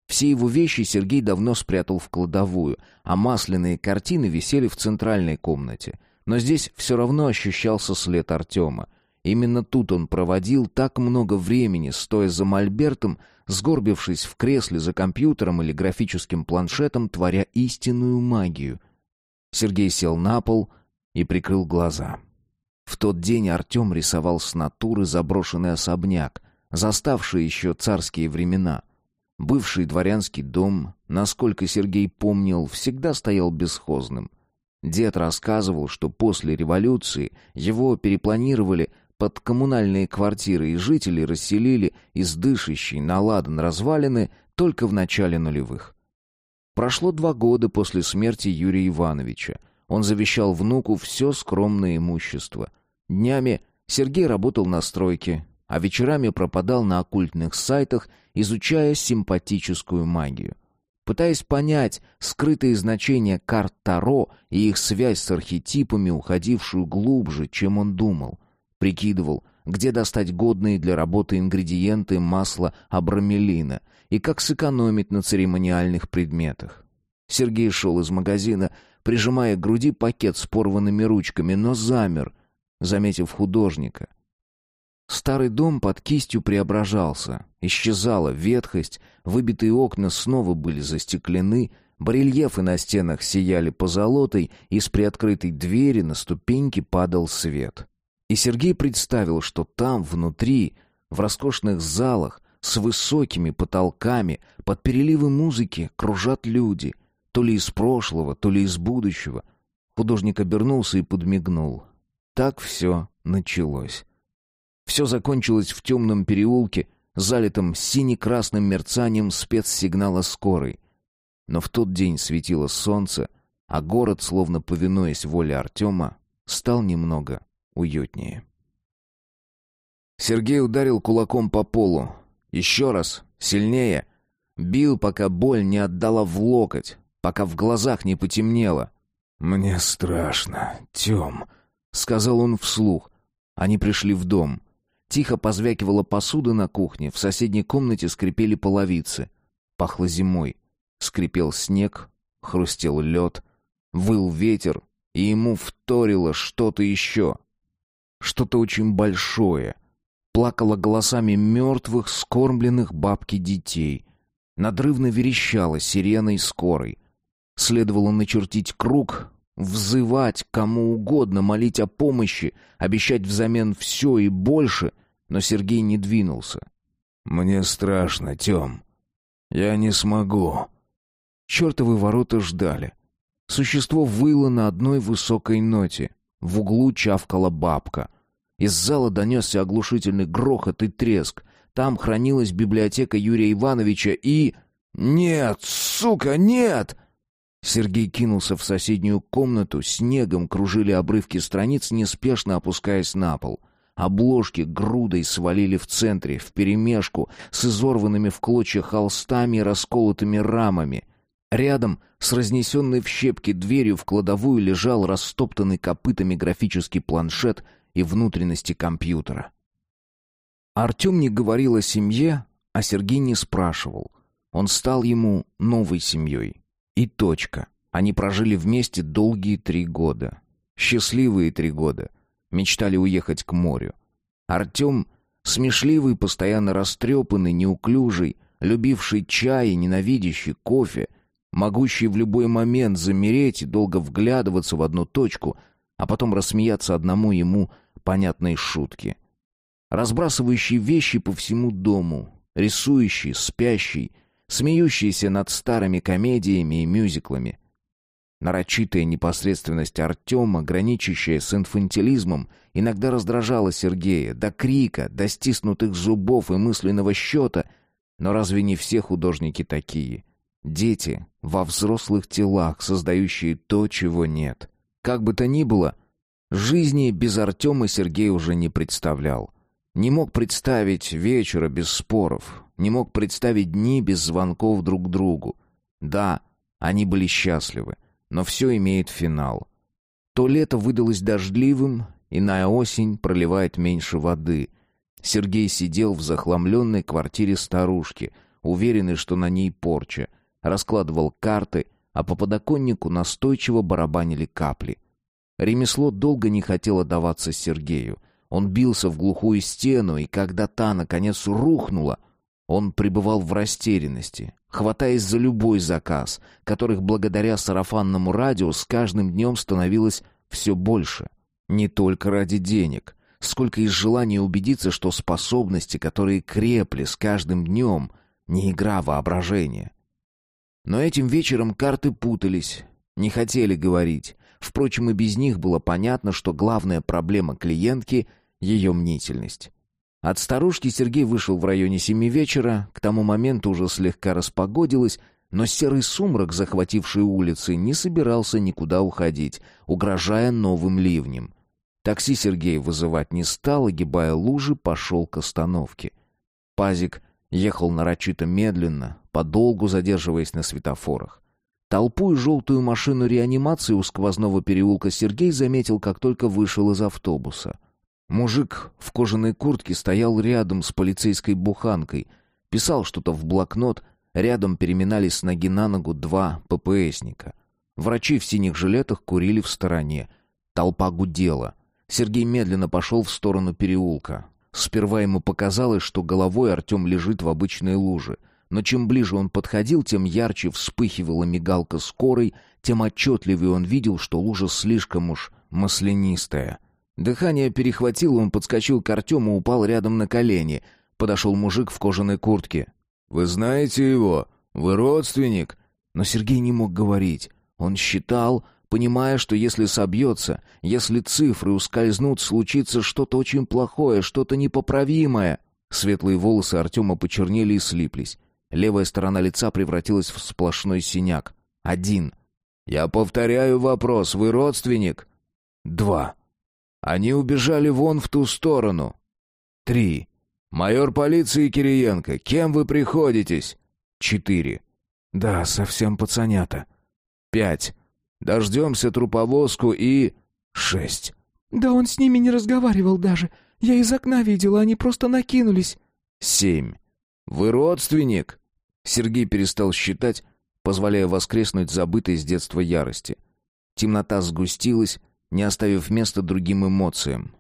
Все его вещи Сергей давно спрятал в кладовую, а масляные картины висели в центральной комнате. Но здесь все равно ощущался след Артема. Именно тут он проводил так много времени, стоя за мольбертом, сгорбившись в кресле за компьютером или графическим планшетом, творя истинную магию. Сергей сел на пол — и прикрыл глаза. В тот день Артем рисовал с натуры заброшенный особняк, заставший еще царские времена. Бывший дворянский дом, насколько Сергей помнил, всегда стоял бесхозным. Дед рассказывал, что после революции его перепланировали под коммунальные квартиры и жители расселили из дышащей на ладан развалины только в начале нулевых. Прошло два года после смерти Юрия Ивановича — он завещал внуку все скромное имущество. Днями Сергей работал на стройке, а вечерами пропадал на оккультных сайтах, изучая симпатическую магию. Пытаясь понять скрытые значения карт Таро и их связь с архетипами, уходившую глубже, чем он думал. Прикидывал, где достать годные для работы ингредиенты масла абрамелина и как сэкономить на церемониальных предметах. Сергей шел из магазина, прижимая к груди пакет с порванными ручками, но замер, заметив художника. Старый дом под кистью преображался, исчезала ветхость, выбитые окна снова были застеклены, барельефы на стенах сияли позолотой, из приоткрытой двери на ступеньки падал свет. И Сергей представил, что там, внутри, в роскошных залах, с высокими потолками, под переливы музыки кружат люди, то ли из прошлого, то ли из будущего. Художник обернулся и подмигнул. Так все началось. Все закончилось в темном переулке, залитом сине-красным мерцанием спецсигнала скорой. Но в тот день светило солнце, а город, словно повинуясь воле Артема, стал немного уютнее. Сергей ударил кулаком по полу. Еще раз, сильнее. Бил, пока боль не отдала в локоть пока в глазах не потемнело. «Мне страшно, Тём», — сказал он вслух. Они пришли в дом. Тихо позвякивала посуда на кухне, в соседней комнате скрипели половицы. Пахло зимой. Скрипел снег, хрустел лед, выл ветер, и ему вторило что-то еще. Что-то очень большое. Плакало голосами мертвых, скормленных бабки детей. Надрывно верещала сиреной скорой. Следовало начертить круг, взывать кому угодно, молить о помощи, обещать взамен все и больше, но Сергей не двинулся. «Мне страшно, Тем. Я не смогу». Чертовы ворота ждали. Существо выло на одной высокой ноте. В углу чавкала бабка. Из зала донесся оглушительный грохот и треск. Там хранилась библиотека Юрия Ивановича и... «Нет, сука, нет!» Сергей кинулся в соседнюю комнату, снегом кружили обрывки страниц, неспешно опускаясь на пол. Обложки грудой свалили в центре, вперемешку, с изорванными в клочья холстами и расколотыми рамами. Рядом, с разнесенной в щепки дверью в кладовую, лежал растоптанный копытами графический планшет и внутренности компьютера. Артем не говорил о семье, а Сергей не спрашивал. Он стал ему новой семьей. И точка. Они прожили вместе долгие три года. Счастливые три года. Мечтали уехать к морю. Артем, смешливый, постоянно растрепанный, неуклюжий, любивший чай и ненавидящий кофе, могущий в любой момент замереть и долго вглядываться в одну точку, а потом рассмеяться одному ему понятной шутки. Разбрасывающий вещи по всему дому, рисующий, спящий, смеющийся над старыми комедиями и мюзиклами. Нарочитая непосредственность Артема, граничащая с инфантилизмом, иногда раздражала Сергея до крика, до стиснутых зубов и мысленного счета. Но разве не все художники такие? Дети во взрослых телах, создающие то, чего нет. Как бы то ни было, жизни без Артема Сергей уже не представлял. Не мог представить вечера без споров, не мог представить дни без звонков друг другу. Да, они были счастливы, но все имеет финал. То лето выдалось дождливым, иная осень проливает меньше воды. Сергей сидел в захламленной квартире старушки, уверенный, что на ней порча, раскладывал карты, а по подоконнику настойчиво барабанили капли. Ремесло долго не хотело даваться Сергею — он бился в глухую стену, и когда та, наконец, рухнула, он пребывал в растерянности, хватаясь за любой заказ, которых благодаря сарафанному радио с каждым днем становилось все больше. Не только ради денег, сколько из желания убедиться, что способности, которые крепли с каждым днем, не игра воображения. Но этим вечером карты путались, не хотели говорить. Впрочем, и без них было понятно, что главная проблема клиентки — ее мнительность. От старушки Сергей вышел в районе семи вечера, к тому моменту уже слегка распогодилось, но серый сумрак, захвативший улицы, не собирался никуда уходить, угрожая новым ливнем. Такси Сергей вызывать не стал, огибая лужи, пошел к остановке. Пазик ехал нарочито медленно, подолгу задерживаясь на светофорах. Толпу и желтую машину реанимации у сквозного переулка Сергей заметил, как только вышел из автобуса — Мужик в кожаной куртке стоял рядом с полицейской буханкой, писал что-то в блокнот, рядом переминались с ноги на ногу два ППСника. Врачи в синих жилетах курили в стороне. Толпа гудела. Сергей медленно пошел в сторону переулка. Сперва ему показалось, что головой Артем лежит в обычной луже. Но чем ближе он подходил, тем ярче вспыхивала мигалка скорой, тем отчетливее он видел, что лужа слишком уж маслянистая — Дыхание перехватило, он подскочил к Артему, упал рядом на колени. Подошел мужик в кожаной куртке. «Вы знаете его? Вы родственник?» Но Сергей не мог говорить. Он считал, понимая, что если собьется, если цифры ускользнут, случится что-то очень плохое, что-то непоправимое. Светлые волосы Артема почернели и слиплись. Левая сторона лица превратилась в сплошной синяк. Один. «Я повторяю вопрос. Вы родственник?» «Два». Они убежали вон в ту сторону. Три. Майор полиции Кириенко, кем вы приходитесь? Четыре. Да, совсем пацанята. Пять. Дождемся труповозку и... Шесть. Да он с ними не разговаривал даже. Я из окна видела, они просто накинулись. Семь. Вы родственник? Сергей перестал считать, позволяя воскреснуть забытой с детства ярости. Темнота сгустилась, не оставив места другим эмоциям.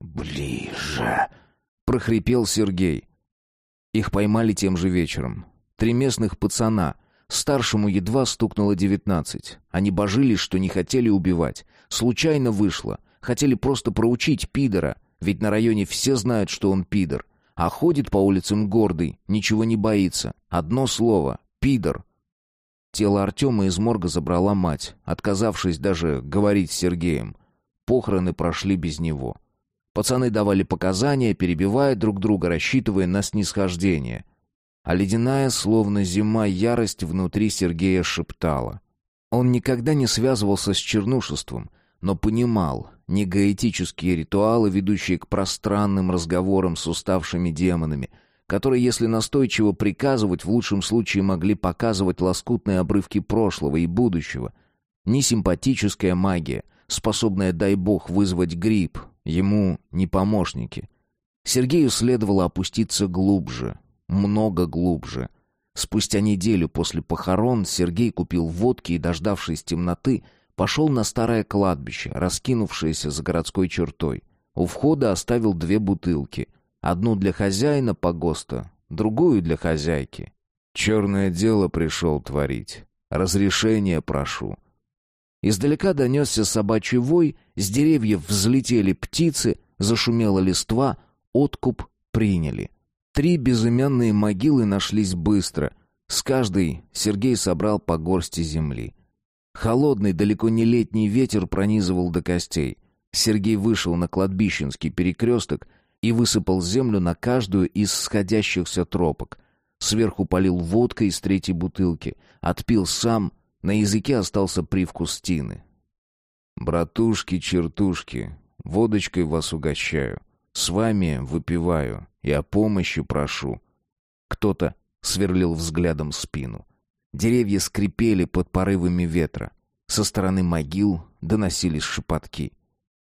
«Ближе!» — прохрипел Сергей. Их поймали тем же вечером. Три местных пацана, Старшему едва стукнуло девятнадцать. Они божились, что не хотели убивать. Случайно вышло. Хотели просто проучить пидора, ведь на районе все знают, что он пидор. А ходит по улицам гордый, ничего не боится. Одно слово — пидор. Тело Артема из морга забрала мать, отказавшись даже говорить с Сергеем. Похороны прошли без него. Пацаны давали показания, перебивая друг друга, рассчитывая на снисхождение — а ледяная, словно зима, ярость внутри Сергея шептала. Он никогда не связывался с чернушеством, но понимал негаэтические ритуалы, ведущие к пространным разговорам с уставшими демонами, которые, если настойчиво приказывать, в лучшем случае могли показывать лоскутные обрывки прошлого и будущего. Не симпатическая магия, способная, дай бог, вызвать грипп, ему не помощники. Сергею следовало опуститься глубже, много глубже. Спустя неделю после похорон Сергей купил водки и, дождавшись темноты, пошел на старое кладбище, раскинувшееся за городской чертой. У входа оставил две бутылки. Одну для хозяина погоста, другую для хозяйки. «Черное дело пришел творить. Разрешение прошу». Издалека донесся собачий вой, с деревьев взлетели птицы, зашумела листва, откуп приняли. Три безымянные могилы нашлись быстро. С каждой Сергей собрал по горсти земли. Холодный, далеко не летний ветер пронизывал до костей. Сергей вышел на кладбищенский перекресток и высыпал землю на каждую из сходящихся тропок. Сверху полил водкой из третьей бутылки. Отпил сам, на языке остался привкус тины. «Братушки-чертушки, водочкой вас угощаю. С вами выпиваю и о помощи прошу. Кто-то сверлил взглядом спину. Деревья скрипели под порывами ветра. Со стороны могил доносились шепотки.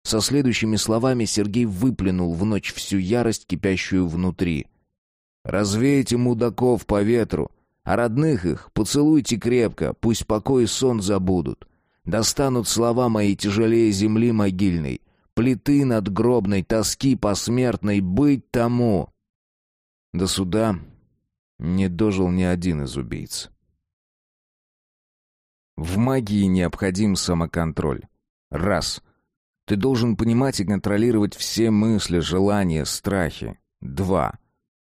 Со следующими словами Сергей выплюнул в ночь всю ярость, кипящую внутри. «Развейте мудаков по ветру, а родных их поцелуйте крепко, пусть покой и сон забудут. Достанут слова мои тяжелее земли могильной, плиты надгробной, тоски посмертной, быть тому. До суда не дожил ни один из убийц. В магии необходим самоконтроль. Раз. Ты должен понимать и контролировать все мысли, желания, страхи. Два.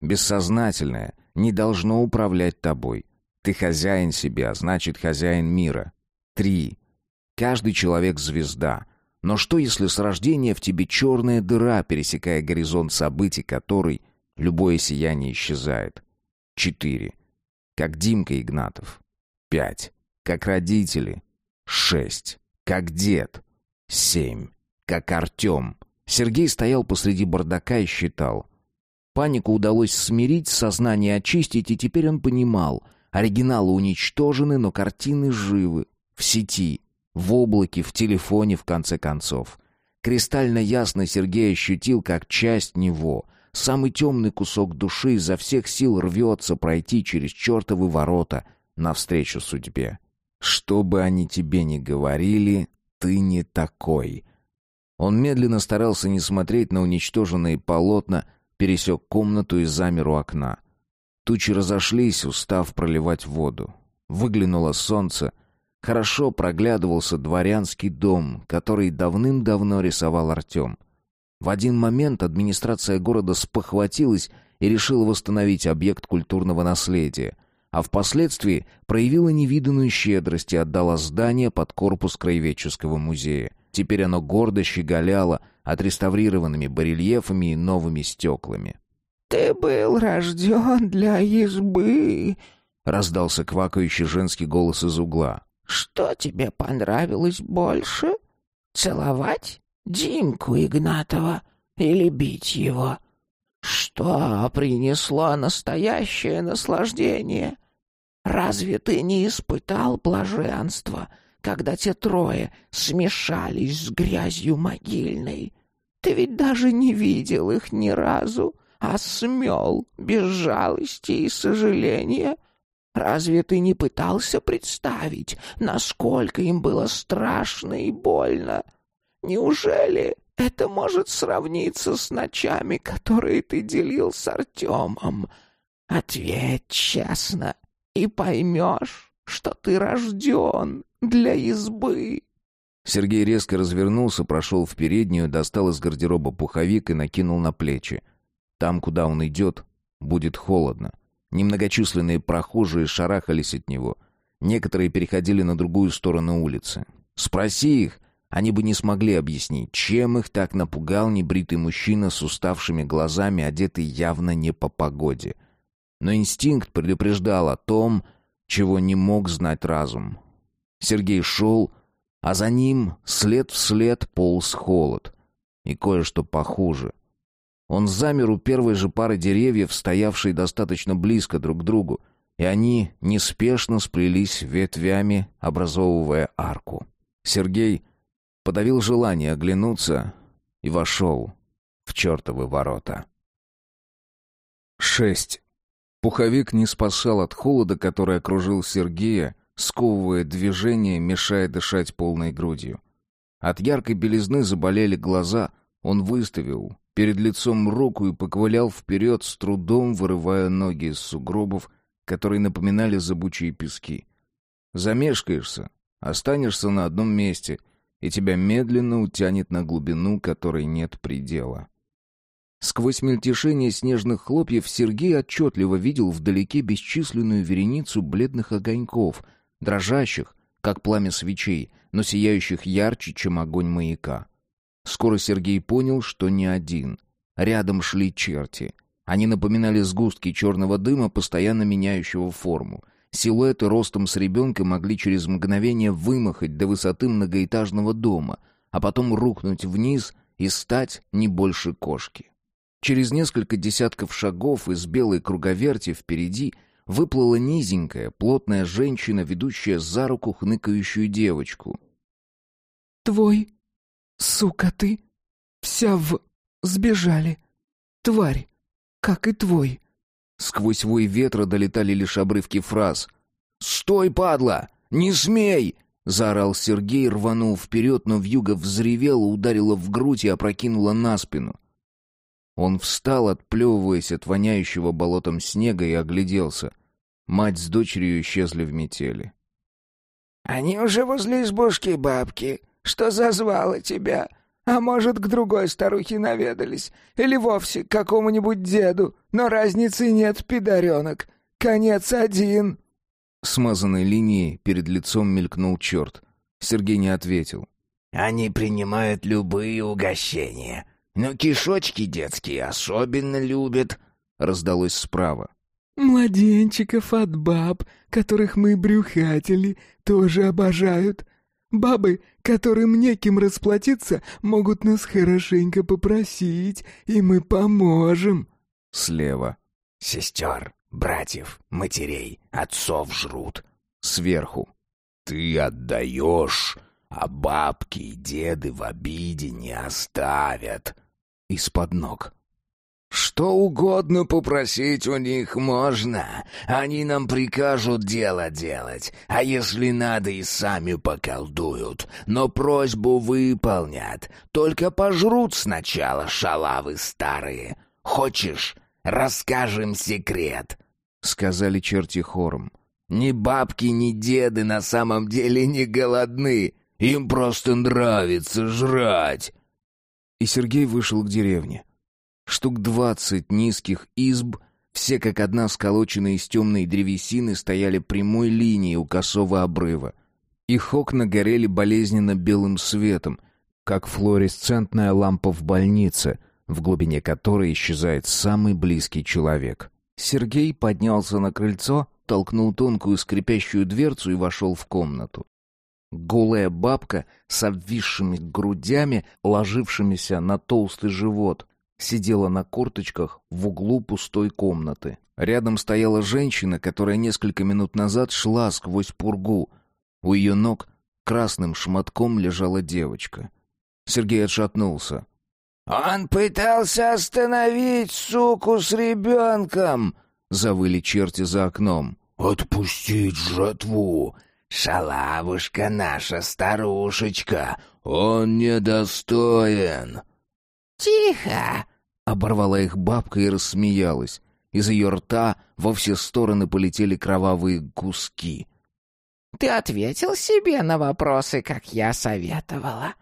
Бессознательное не должно управлять тобой. Ты хозяин себя, значит хозяин мира. Три. Каждый человек — звезда — но что, если с рождения в тебе черная дыра, пересекая горизонт событий, которой любое сияние исчезает? Четыре. Как Димка Игнатов. Пять. Как родители. Шесть. Как дед. Семь. Как Артем. Сергей стоял посреди бардака и считал. Панику удалось смирить, сознание очистить, и теперь он понимал. Оригиналы уничтожены, но картины живы. В сети. В облаке, в телефоне, в конце концов. Кристально ясно Сергей ощутил, как часть него, самый темный кусок души изо всех сил рвется пройти через чертовы ворота навстречу судьбе. Что бы они тебе ни говорили, ты не такой. Он медленно старался не смотреть на уничтоженные полотна, пересек комнату и замер у окна. Тучи разошлись, устав проливать воду. Выглянуло солнце — Хорошо проглядывался дворянский дом, который давным-давно рисовал Артем. В один момент администрация города спохватилась и решила восстановить объект культурного наследия, а впоследствии проявила невиданную щедрость и отдала здание под корпус краеведческого музея. Теперь оно гордо щеголяло отреставрированными барельефами и новыми стеклами. «Ты был рожден для избы», — раздался квакающий женский голос из угла. Что тебе понравилось больше? Целовать Димку Игнатова или бить его? Что принесло настоящее наслаждение? Разве ты не испытал блаженства, когда те трое смешались с грязью могильной? Ты ведь даже не видел их ни разу, а смел без жалости и сожаления — Разве ты не пытался представить, насколько им было страшно и больно? Неужели это может сравниться с ночами, которые ты делил с Артемом? Ответь честно, и поймешь. Что ты рожден для избы». Сергей резко развернулся, прошел в переднюю, достал из гардероба пуховик и накинул на плечи. Там, куда он идет, будет холодно. Немногочисленные прохожие шарахались от него. Некоторые переходили на другую сторону улицы. Спроси их, они бы не смогли объяснить, чем их так напугал небритый мужчина с уставшими глазами, одетый явно не по погоде. Но инстинкт предупреждал о том, чего не мог знать разум. Сергей шел, а за ним след в след полз холод. И кое-что похуже. Он замер у первой же пары деревьев, стоявшей достаточно близко друг к другу, и они неспешно сплелись ветвями, образовывая арку. Сергей подавил желание оглянуться и вошел в чертовы ворота. Шесть. Пуховик не спасал от холода, который окружил Сергея, сковывая движение, мешая дышать полной грудью. От яркой белизны заболели глаза, он выставил перед лицом руку и поковылял вперед, с трудом вырывая ноги из сугробов, которые напоминали зыбучие пески. Замешкаешься, останешься на одном месте, и тебя медленно утянет на глубину, которой нет предела. Сквозь мельтешение снежных хлопьев Сергей отчетливо видел вдалеке бесчисленную вереницу бледных огоньков — дрожащих, как пламя свечей, но сияющих ярче, чем огонь маяка. Скоро Сергей понял, что не один. Рядом шли черти. Они напоминали сгустки черного дыма, постоянно меняющего форму. Силуэты ростом с ребенка могли через мгновение вымахать до высоты многоэтажного дома, а потом рухнуть вниз и стать не больше кошки. Через несколько десятков шагов из белой круговерти впереди — выплыла низенькая, плотная женщина, ведущая за руку хныкающую девочку. «Твой, сука ты, вся в... сбежали. Тварь, как и твой». Сквозь вой ветра долетали лишь обрывки фраз. «Стой, падла! Не смей!» Заорал Сергей, рванул вперед, но вьюга взревела, ударила в грудь и опрокинула на спину. Он встал, отплевываясь от воняющего болотом снега, и огляделся. Мать с дочерью исчезли в метели. «Они уже возле избушки бабки. Что зазвало тебя? А может, к другой старухе наведались? Или вовсе к какому-нибудь деду? Но разницы нет, пидоренок. Конец один». Смазанной линией перед лицом мелькнул черт. Сергей не ответил. «Они принимают любые угощения. Но кишочки детские особенно любят», — раздалось справа. «Младенчиков от баб, которых мы брюхатели, тоже обожают. Бабы, которым неким расплатиться, могут нас хорошенько попросить, и мы поможем». Слева. «Сестер, братьев, матерей, отцов жрут». Сверху. «Ты отдаешь, а бабки и деды в обиде не оставят» из-под ног. «Что угодно попросить у них можно. Они нам прикажут дело делать, а если надо и сами поколдуют, но просьбу выполнят. Только пожрут сначала шалавы старые. Хочешь, расскажем секрет?» — сказали черти хором. «Ни бабки, ни деды на самом деле не голодны. Им просто нравится жрать» и Сергей вышел к деревне. Штук двадцать низких изб, все как одна сколоченные из темной древесины, стояли прямой линией у косого обрыва. Их окна горели болезненно белым светом, как флуоресцентная лампа в больнице, в глубине которой исчезает самый близкий человек. Сергей поднялся на крыльцо, толкнул тонкую скрипящую дверцу и вошел в комнату. Голая бабка с обвисшими грудями, ложившимися на толстый живот, сидела на корточках в углу пустой комнаты. Рядом стояла женщина, которая несколько минут назад шла сквозь пургу. У ее ног красным шматком лежала девочка. Сергей отшатнулся. «Он пытался остановить суку с ребенком!» — завыли черти за окном. «Отпустить жатву! «Шалавушка наша старушечка, он недостоин!» «Тихо!» — оборвала их бабка и рассмеялась. Из ее рта во все стороны полетели кровавые куски. Ты ответил себе на вопросы, как я советовала.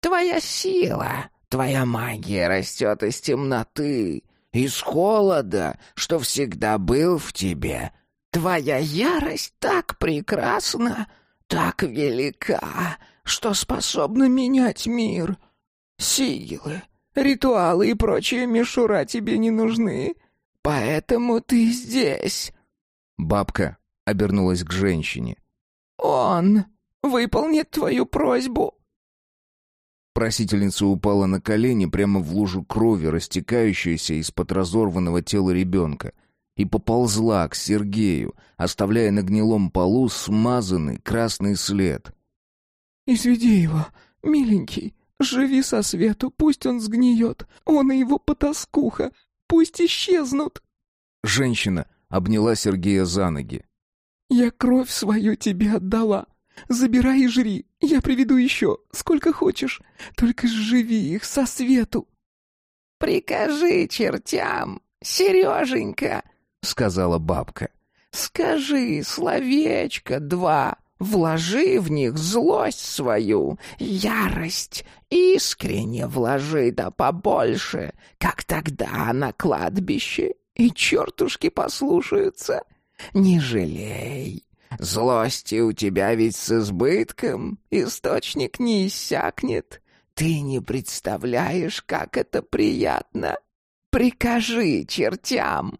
Твоя сила, твоя магия растет из темноты, из холода, что всегда был в тебе. Твоя ярость так прекрасна, так велика, что способна менять мир. Силы, ритуалы и прочая мишура тебе не нужны, поэтому ты здесь». Бабка обернулась к женщине. «Он выполнит твою просьбу». Просительница упала на колени прямо в лужу крови, растекающейся из-под разорванного тела ребенка, и поползла к Сергею, оставляя на гнилом полу смазанный красный след. «Изведи его, миленький, живи со свету, пусть он сгниет, он и его потаскуха, пусть исчезнут». Женщина обняла Сергея за ноги. «Я кровь свою тебе отдала. Забирай и жри, я приведу еще, сколько хочешь. Только живи их со свету». «Прикажи чертям, Сереженька», — сказала бабка. «Скажи словечко два, вложи в них злость свою, ярость, искренне вложи да побольше, как тогда на кладбище, и чертушки послушаются. Не жалей, Злости у тебя ведь с избытком, источник не иссякнет. Ты не представляешь, как это приятно. Прикажи чертям!»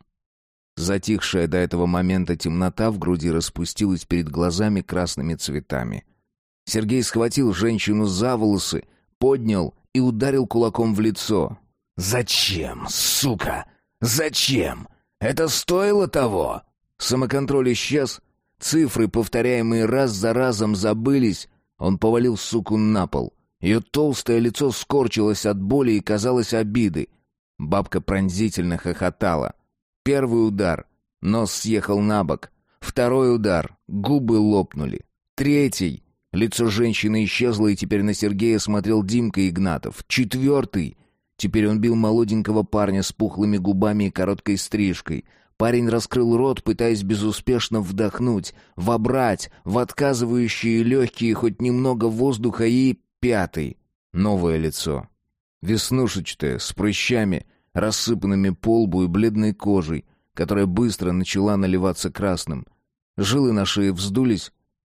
Затихшая до этого момента темнота в груди распустилась перед глазами красными цветами. Сергей схватил женщину за волосы, поднял и ударил кулаком в лицо. «Зачем, сука? Зачем? Это стоило того?» Самоконтроль исчез, Цифры, повторяемые раз за разом, забылись. Он повалил суку на пол. Ее толстое лицо скорчилось от боли и казалось обиды. Бабка пронзительно хохотала. Первый удар. Нос съехал на бок. Второй удар. Губы лопнули. Третий. Лицо женщины исчезло, и теперь на Сергея смотрел Димка Игнатов. Четвертый. Теперь он бил молоденького парня с пухлыми губами и короткой стрижкой — Парень раскрыл рот, пытаясь безуспешно вдохнуть, вобрать в отказывающие легкие хоть немного воздуха и... Пятый. Новое лицо. Веснушечное, с прыщами, рассыпанными по лбу и бледной кожей, которая быстро начала наливаться красным. Жилы на шее вздулись,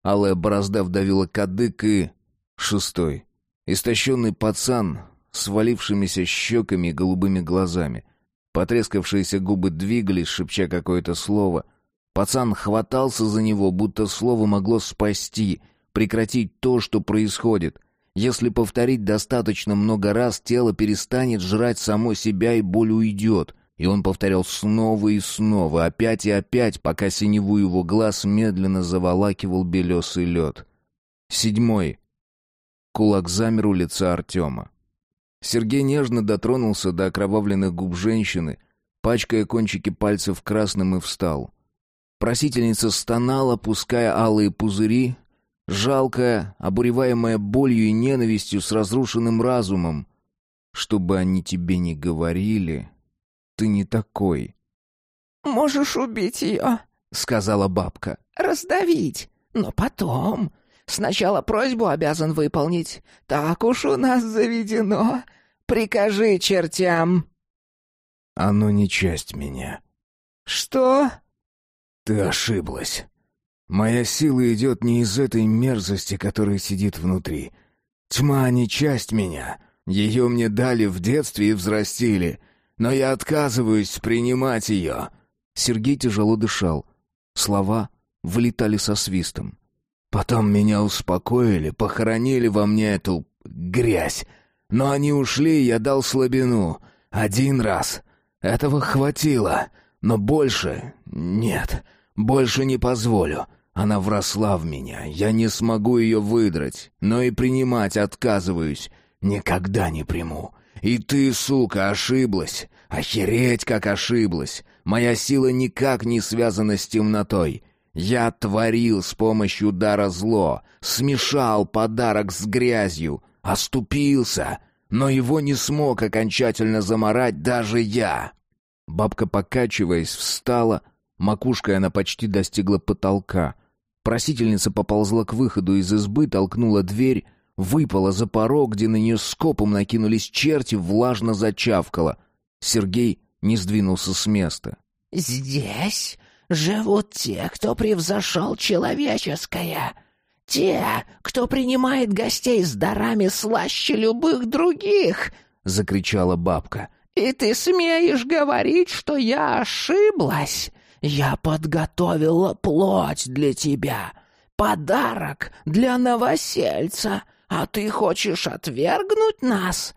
алая борозда вдавила кадык и... Шестой. Истощенный пацан с валившимися щеками и голубыми глазами — Потрескавшиеся губы двигались, шепча какое-то слово. Пацан хватался за него, будто слово могло спасти, прекратить то, что происходит. Если повторить достаточно много раз, тело перестанет жрать само себя и боль уйдет. И он повторял снова и снова, опять и опять, пока синеву его глаз медленно заволакивал белесый лед. Седьмой. Кулак замер у лица Артема. Сергей нежно дотронулся до окровавленных губ женщины, пачкая кончики пальцев красным и встал. Просительница стонала, пуская алые пузыри, жалкая, обуреваемая болью и ненавистью с разрушенным разумом. Чтобы они тебе не говорили, ты не такой. «Можешь убить ее», — сказала бабка. «Раздавить, но потом...» Сначала просьбу обязан выполнить. Так уж у нас заведено. Прикажи чертям». «Оно не часть меня». «Что?» «Ты ошиблась. Моя сила идет не из этой мерзости, которая сидит внутри. Тьма не часть меня. Ее мне дали в детстве и взрастили. Но я отказываюсь принимать ее». Сергей тяжело дышал. Слова вылетали со свистом. Потом меня успокоили, похоронили во мне эту грязь. Но они ушли, я дал слабину. Один раз. Этого хватило. Но больше... Нет, больше не позволю. Она вросла в меня. Я не смогу ее выдрать. Но и принимать отказываюсь. Никогда не приму. И ты, сука, ошиблась. Охереть, как ошиблась. Моя сила никак не связана с темнотой. Я творил с помощью дара зло, смешал подарок с грязью, оступился, но его не смог окончательно заморать даже я. Бабка, покачиваясь, встала, макушкой она почти достигла потолка. Просительница поползла к выходу из избы, толкнула дверь, выпала за порог, где на нее скопом накинулись черти, влажно зачавкала. Сергей не сдвинулся с места. «Здесь живут те, кто превзошел человеческое. Те, кто принимает гостей с дарами слаще любых других!» — закричала бабка. «И ты смеешь говорить, что я ошиблась? Я подготовила плоть для тебя, подарок для новосельца, а ты хочешь отвергнуть нас?»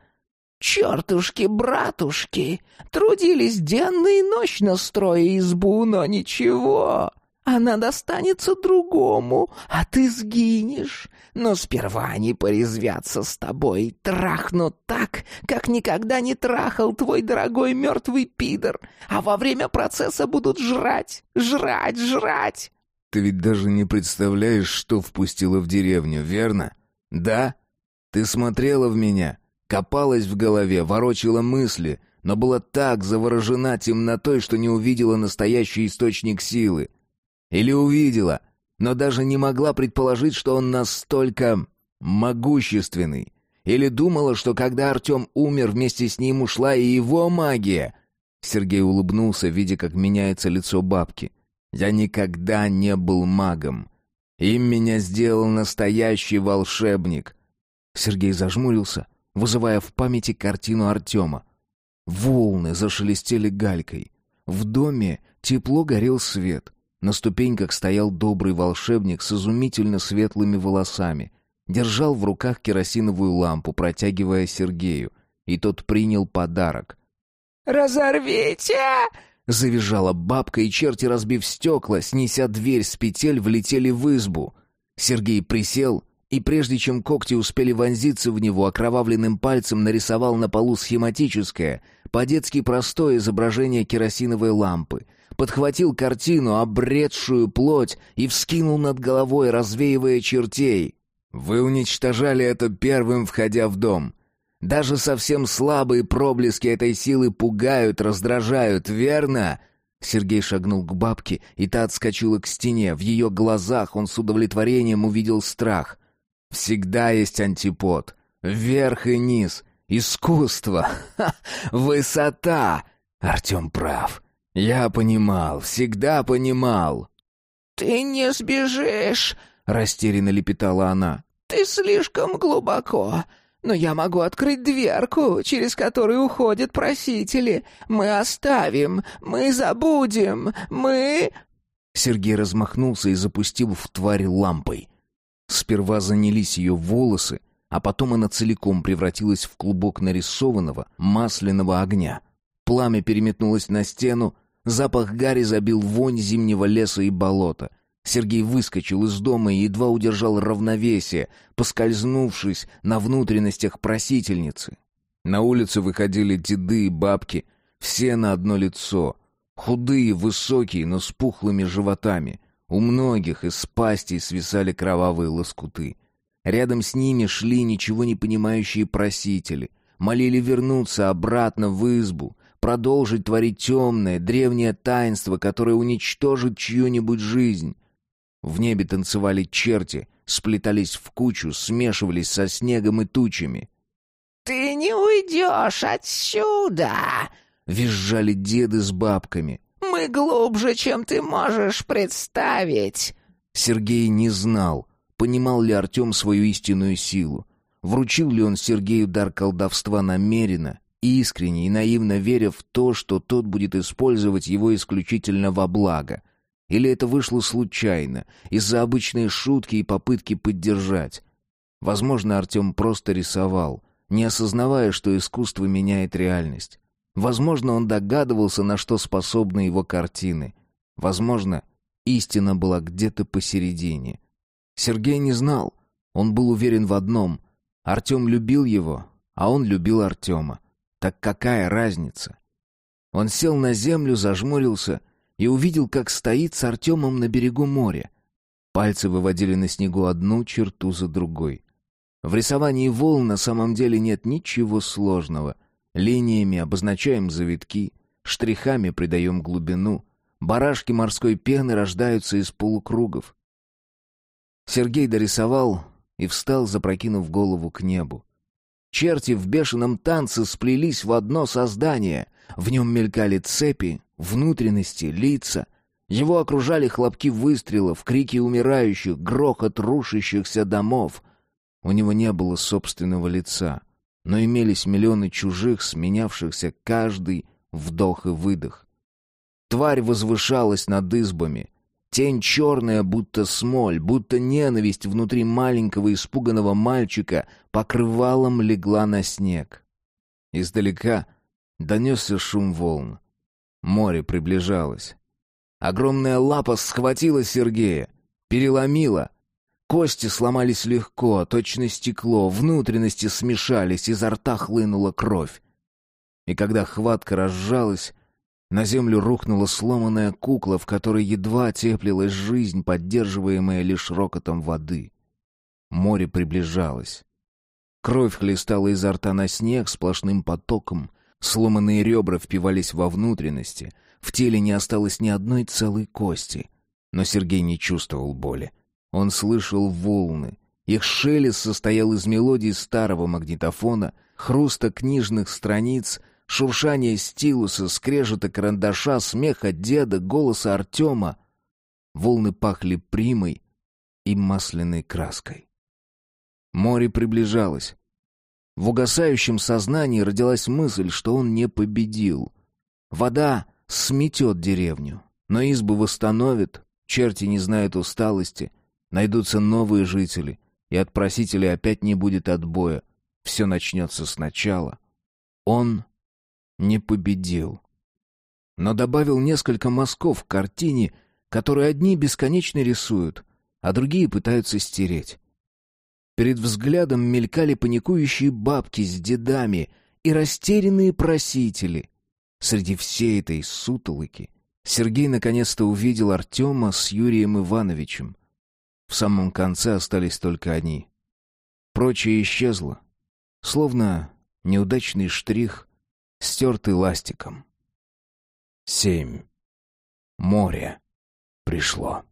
Чертушки-братушки трудились денно и ночно, строя избу, но ничего. Она достанется другому, а ты сгинешь. Но сперва они порезвятся с тобой, трахнут так, как никогда не трахал твой дорогой мертвый пидор, а во время процесса будут жрать, жрать, жрать. Ты ведь даже не представляешь, что впустила в деревню, верно? Да? Ты смотрела в меня, копалась в голове, ворочила мысли, но была так заворожена темнотой, что не увидела настоящий источник силы. Или увидела, но даже не могла предположить, что он настолько могущественный. Или думала, что когда Артем умер, вместе с ним ушла и его магия. Сергей улыбнулся, видя, как меняется лицо бабки. «Я никогда не был магом. Им меня сделал настоящий волшебник». Сергей зажмурился, вызывая в памяти картину Артема. Волны зашелестели галькой. В доме тепло горел свет. На ступеньках стоял добрый волшебник с изумительно светлыми волосами. Держал в руках керосиновую лампу, протягивая Сергею. И тот принял подарок. «Разорвите!» Завизжала бабка, и черти, разбив стекла, снеся дверь с петель, влетели в избу. Сергей присел, и прежде чем когти успели вонзиться в него, окровавленным пальцем нарисовал на полу схематическое, по-детски простое изображение керосиновой лампы — подхватил картину, обретшую плоть, и вскинул над головой, развеивая чертей. «Вы уничтожали это первым, входя в дом. Даже совсем слабые проблески этой силы пугают, раздражают, верно?» Сергей шагнул к бабке, и та отскочила к стене. В ее глазах он с удовлетворением увидел страх. «Всегда есть антипод. Вверх и низ. Искусство. Ха! Высота!» Артем прав. «Я понимал, всегда понимал». «Ты не сбежишь», — растерянно лепетала она. «Ты слишком глубоко. Но я могу открыть дверку, через которую уходят просители. Мы оставим, мы забудем, мы...» Сергей размахнулся и запустил в тварь лампой. Сперва занялись ее волосы, а потом она целиком превратилась в клубок нарисованного масляного огня. Пламя переметнулось на стену, Запах гари забил вонь зимнего леса и болота. Сергей выскочил из дома и едва удержал равновесие, поскользнувшись на внутренностях просительницы. На улицу выходили деды и бабки, все на одно лицо. Худые, высокие, но с пухлыми животами. У многих из пастей свисали кровавые лоскуты. Рядом с ними шли ничего не понимающие просители. Молили вернуться обратно в избу, продолжить творить темное, древнее таинство, которое уничтожит чью-нибудь жизнь. В небе танцевали черти, сплетались в кучу, смешивались со снегом и тучами. «Ты не уйдешь отсюда!» — визжали деды с бабками. «Мы глубже, чем ты можешь представить!» Сергей не знал, понимал ли Артем свою истинную силу. Вручил ли он Сергею дар колдовства намеренно искренне и наивно веря в то, что тот будет использовать его исключительно во благо. Или это вышло случайно, из-за обычной шутки и попытки поддержать. Возможно, Артем просто рисовал, не осознавая, что искусство меняет реальность. Возможно, он догадывался, на что способны его картины. Возможно, истина была где-то посередине. Сергей не знал. Он был уверен в одном. Артем любил его, а он любил Артема. Так какая разница? Он сел на землю, зажмурился и увидел, как стоит с Артемом на берегу моря. Пальцы выводили на снегу одну черту за другой. В рисовании волн на самом деле нет ничего сложного. Линиями обозначаем завитки, штрихами придаем глубину. Барашки морской пены рождаются из полукругов. Сергей дорисовал и встал, запрокинув голову к небу. Черти в бешеном танце сплелись в одно создание. В нем мелькали цепи, внутренности, лица. Его окружали хлопки выстрелов, крики умирающих, грохот рушащихся домов. У него не было собственного лица, но имелись миллионы чужих, сменявшихся каждый вдох и выдох. Тварь возвышалась над избами. Тень черная, будто смоль, будто ненависть внутри маленького испуганного мальчика покрывалом легла на снег. Издалека донесся шум волн. Море приближалось. Огромная лапа схватила Сергея, переломила. Кости сломались легко, точно стекло, внутренности смешались, изо рта хлынула кровь. И когда хватка разжалась, на землю рухнула сломанная кукла, в которой едва теплилась жизнь, поддерживаемая лишь рокотом воды. Море приближалось. Кровь хлестала изо рта на снег сплошным потоком, сломанные ребра впивались во внутренности, в теле не осталось ни одной целой кости. Но Сергей не чувствовал боли. Он слышал волны. Их шелест состоял из мелодий старого магнитофона, хруста книжных страниц — шуршание стилуса, скрежета карандаша, смеха деда, голоса Артема. Волны пахли примой и масляной краской. Море приближалось. В угасающем сознании родилась мысль, что он не победил. Вода сметет деревню, но избы восстановит, черти не знают усталости, найдутся новые жители, и от просителей опять не будет отбоя. Все начнется сначала. Он не победил. Но добавил несколько мазков к картине, которые одни бесконечно рисуют, а другие пытаются стереть. Перед взглядом мелькали паникующие бабки с дедами и растерянные просители. Среди всей этой сутолоки Сергей наконец-то увидел Артема с Юрием Ивановичем. В самом конце остались только они. Прочее исчезло, словно неудачный штрих стертый ластиком. Семь. Море пришло.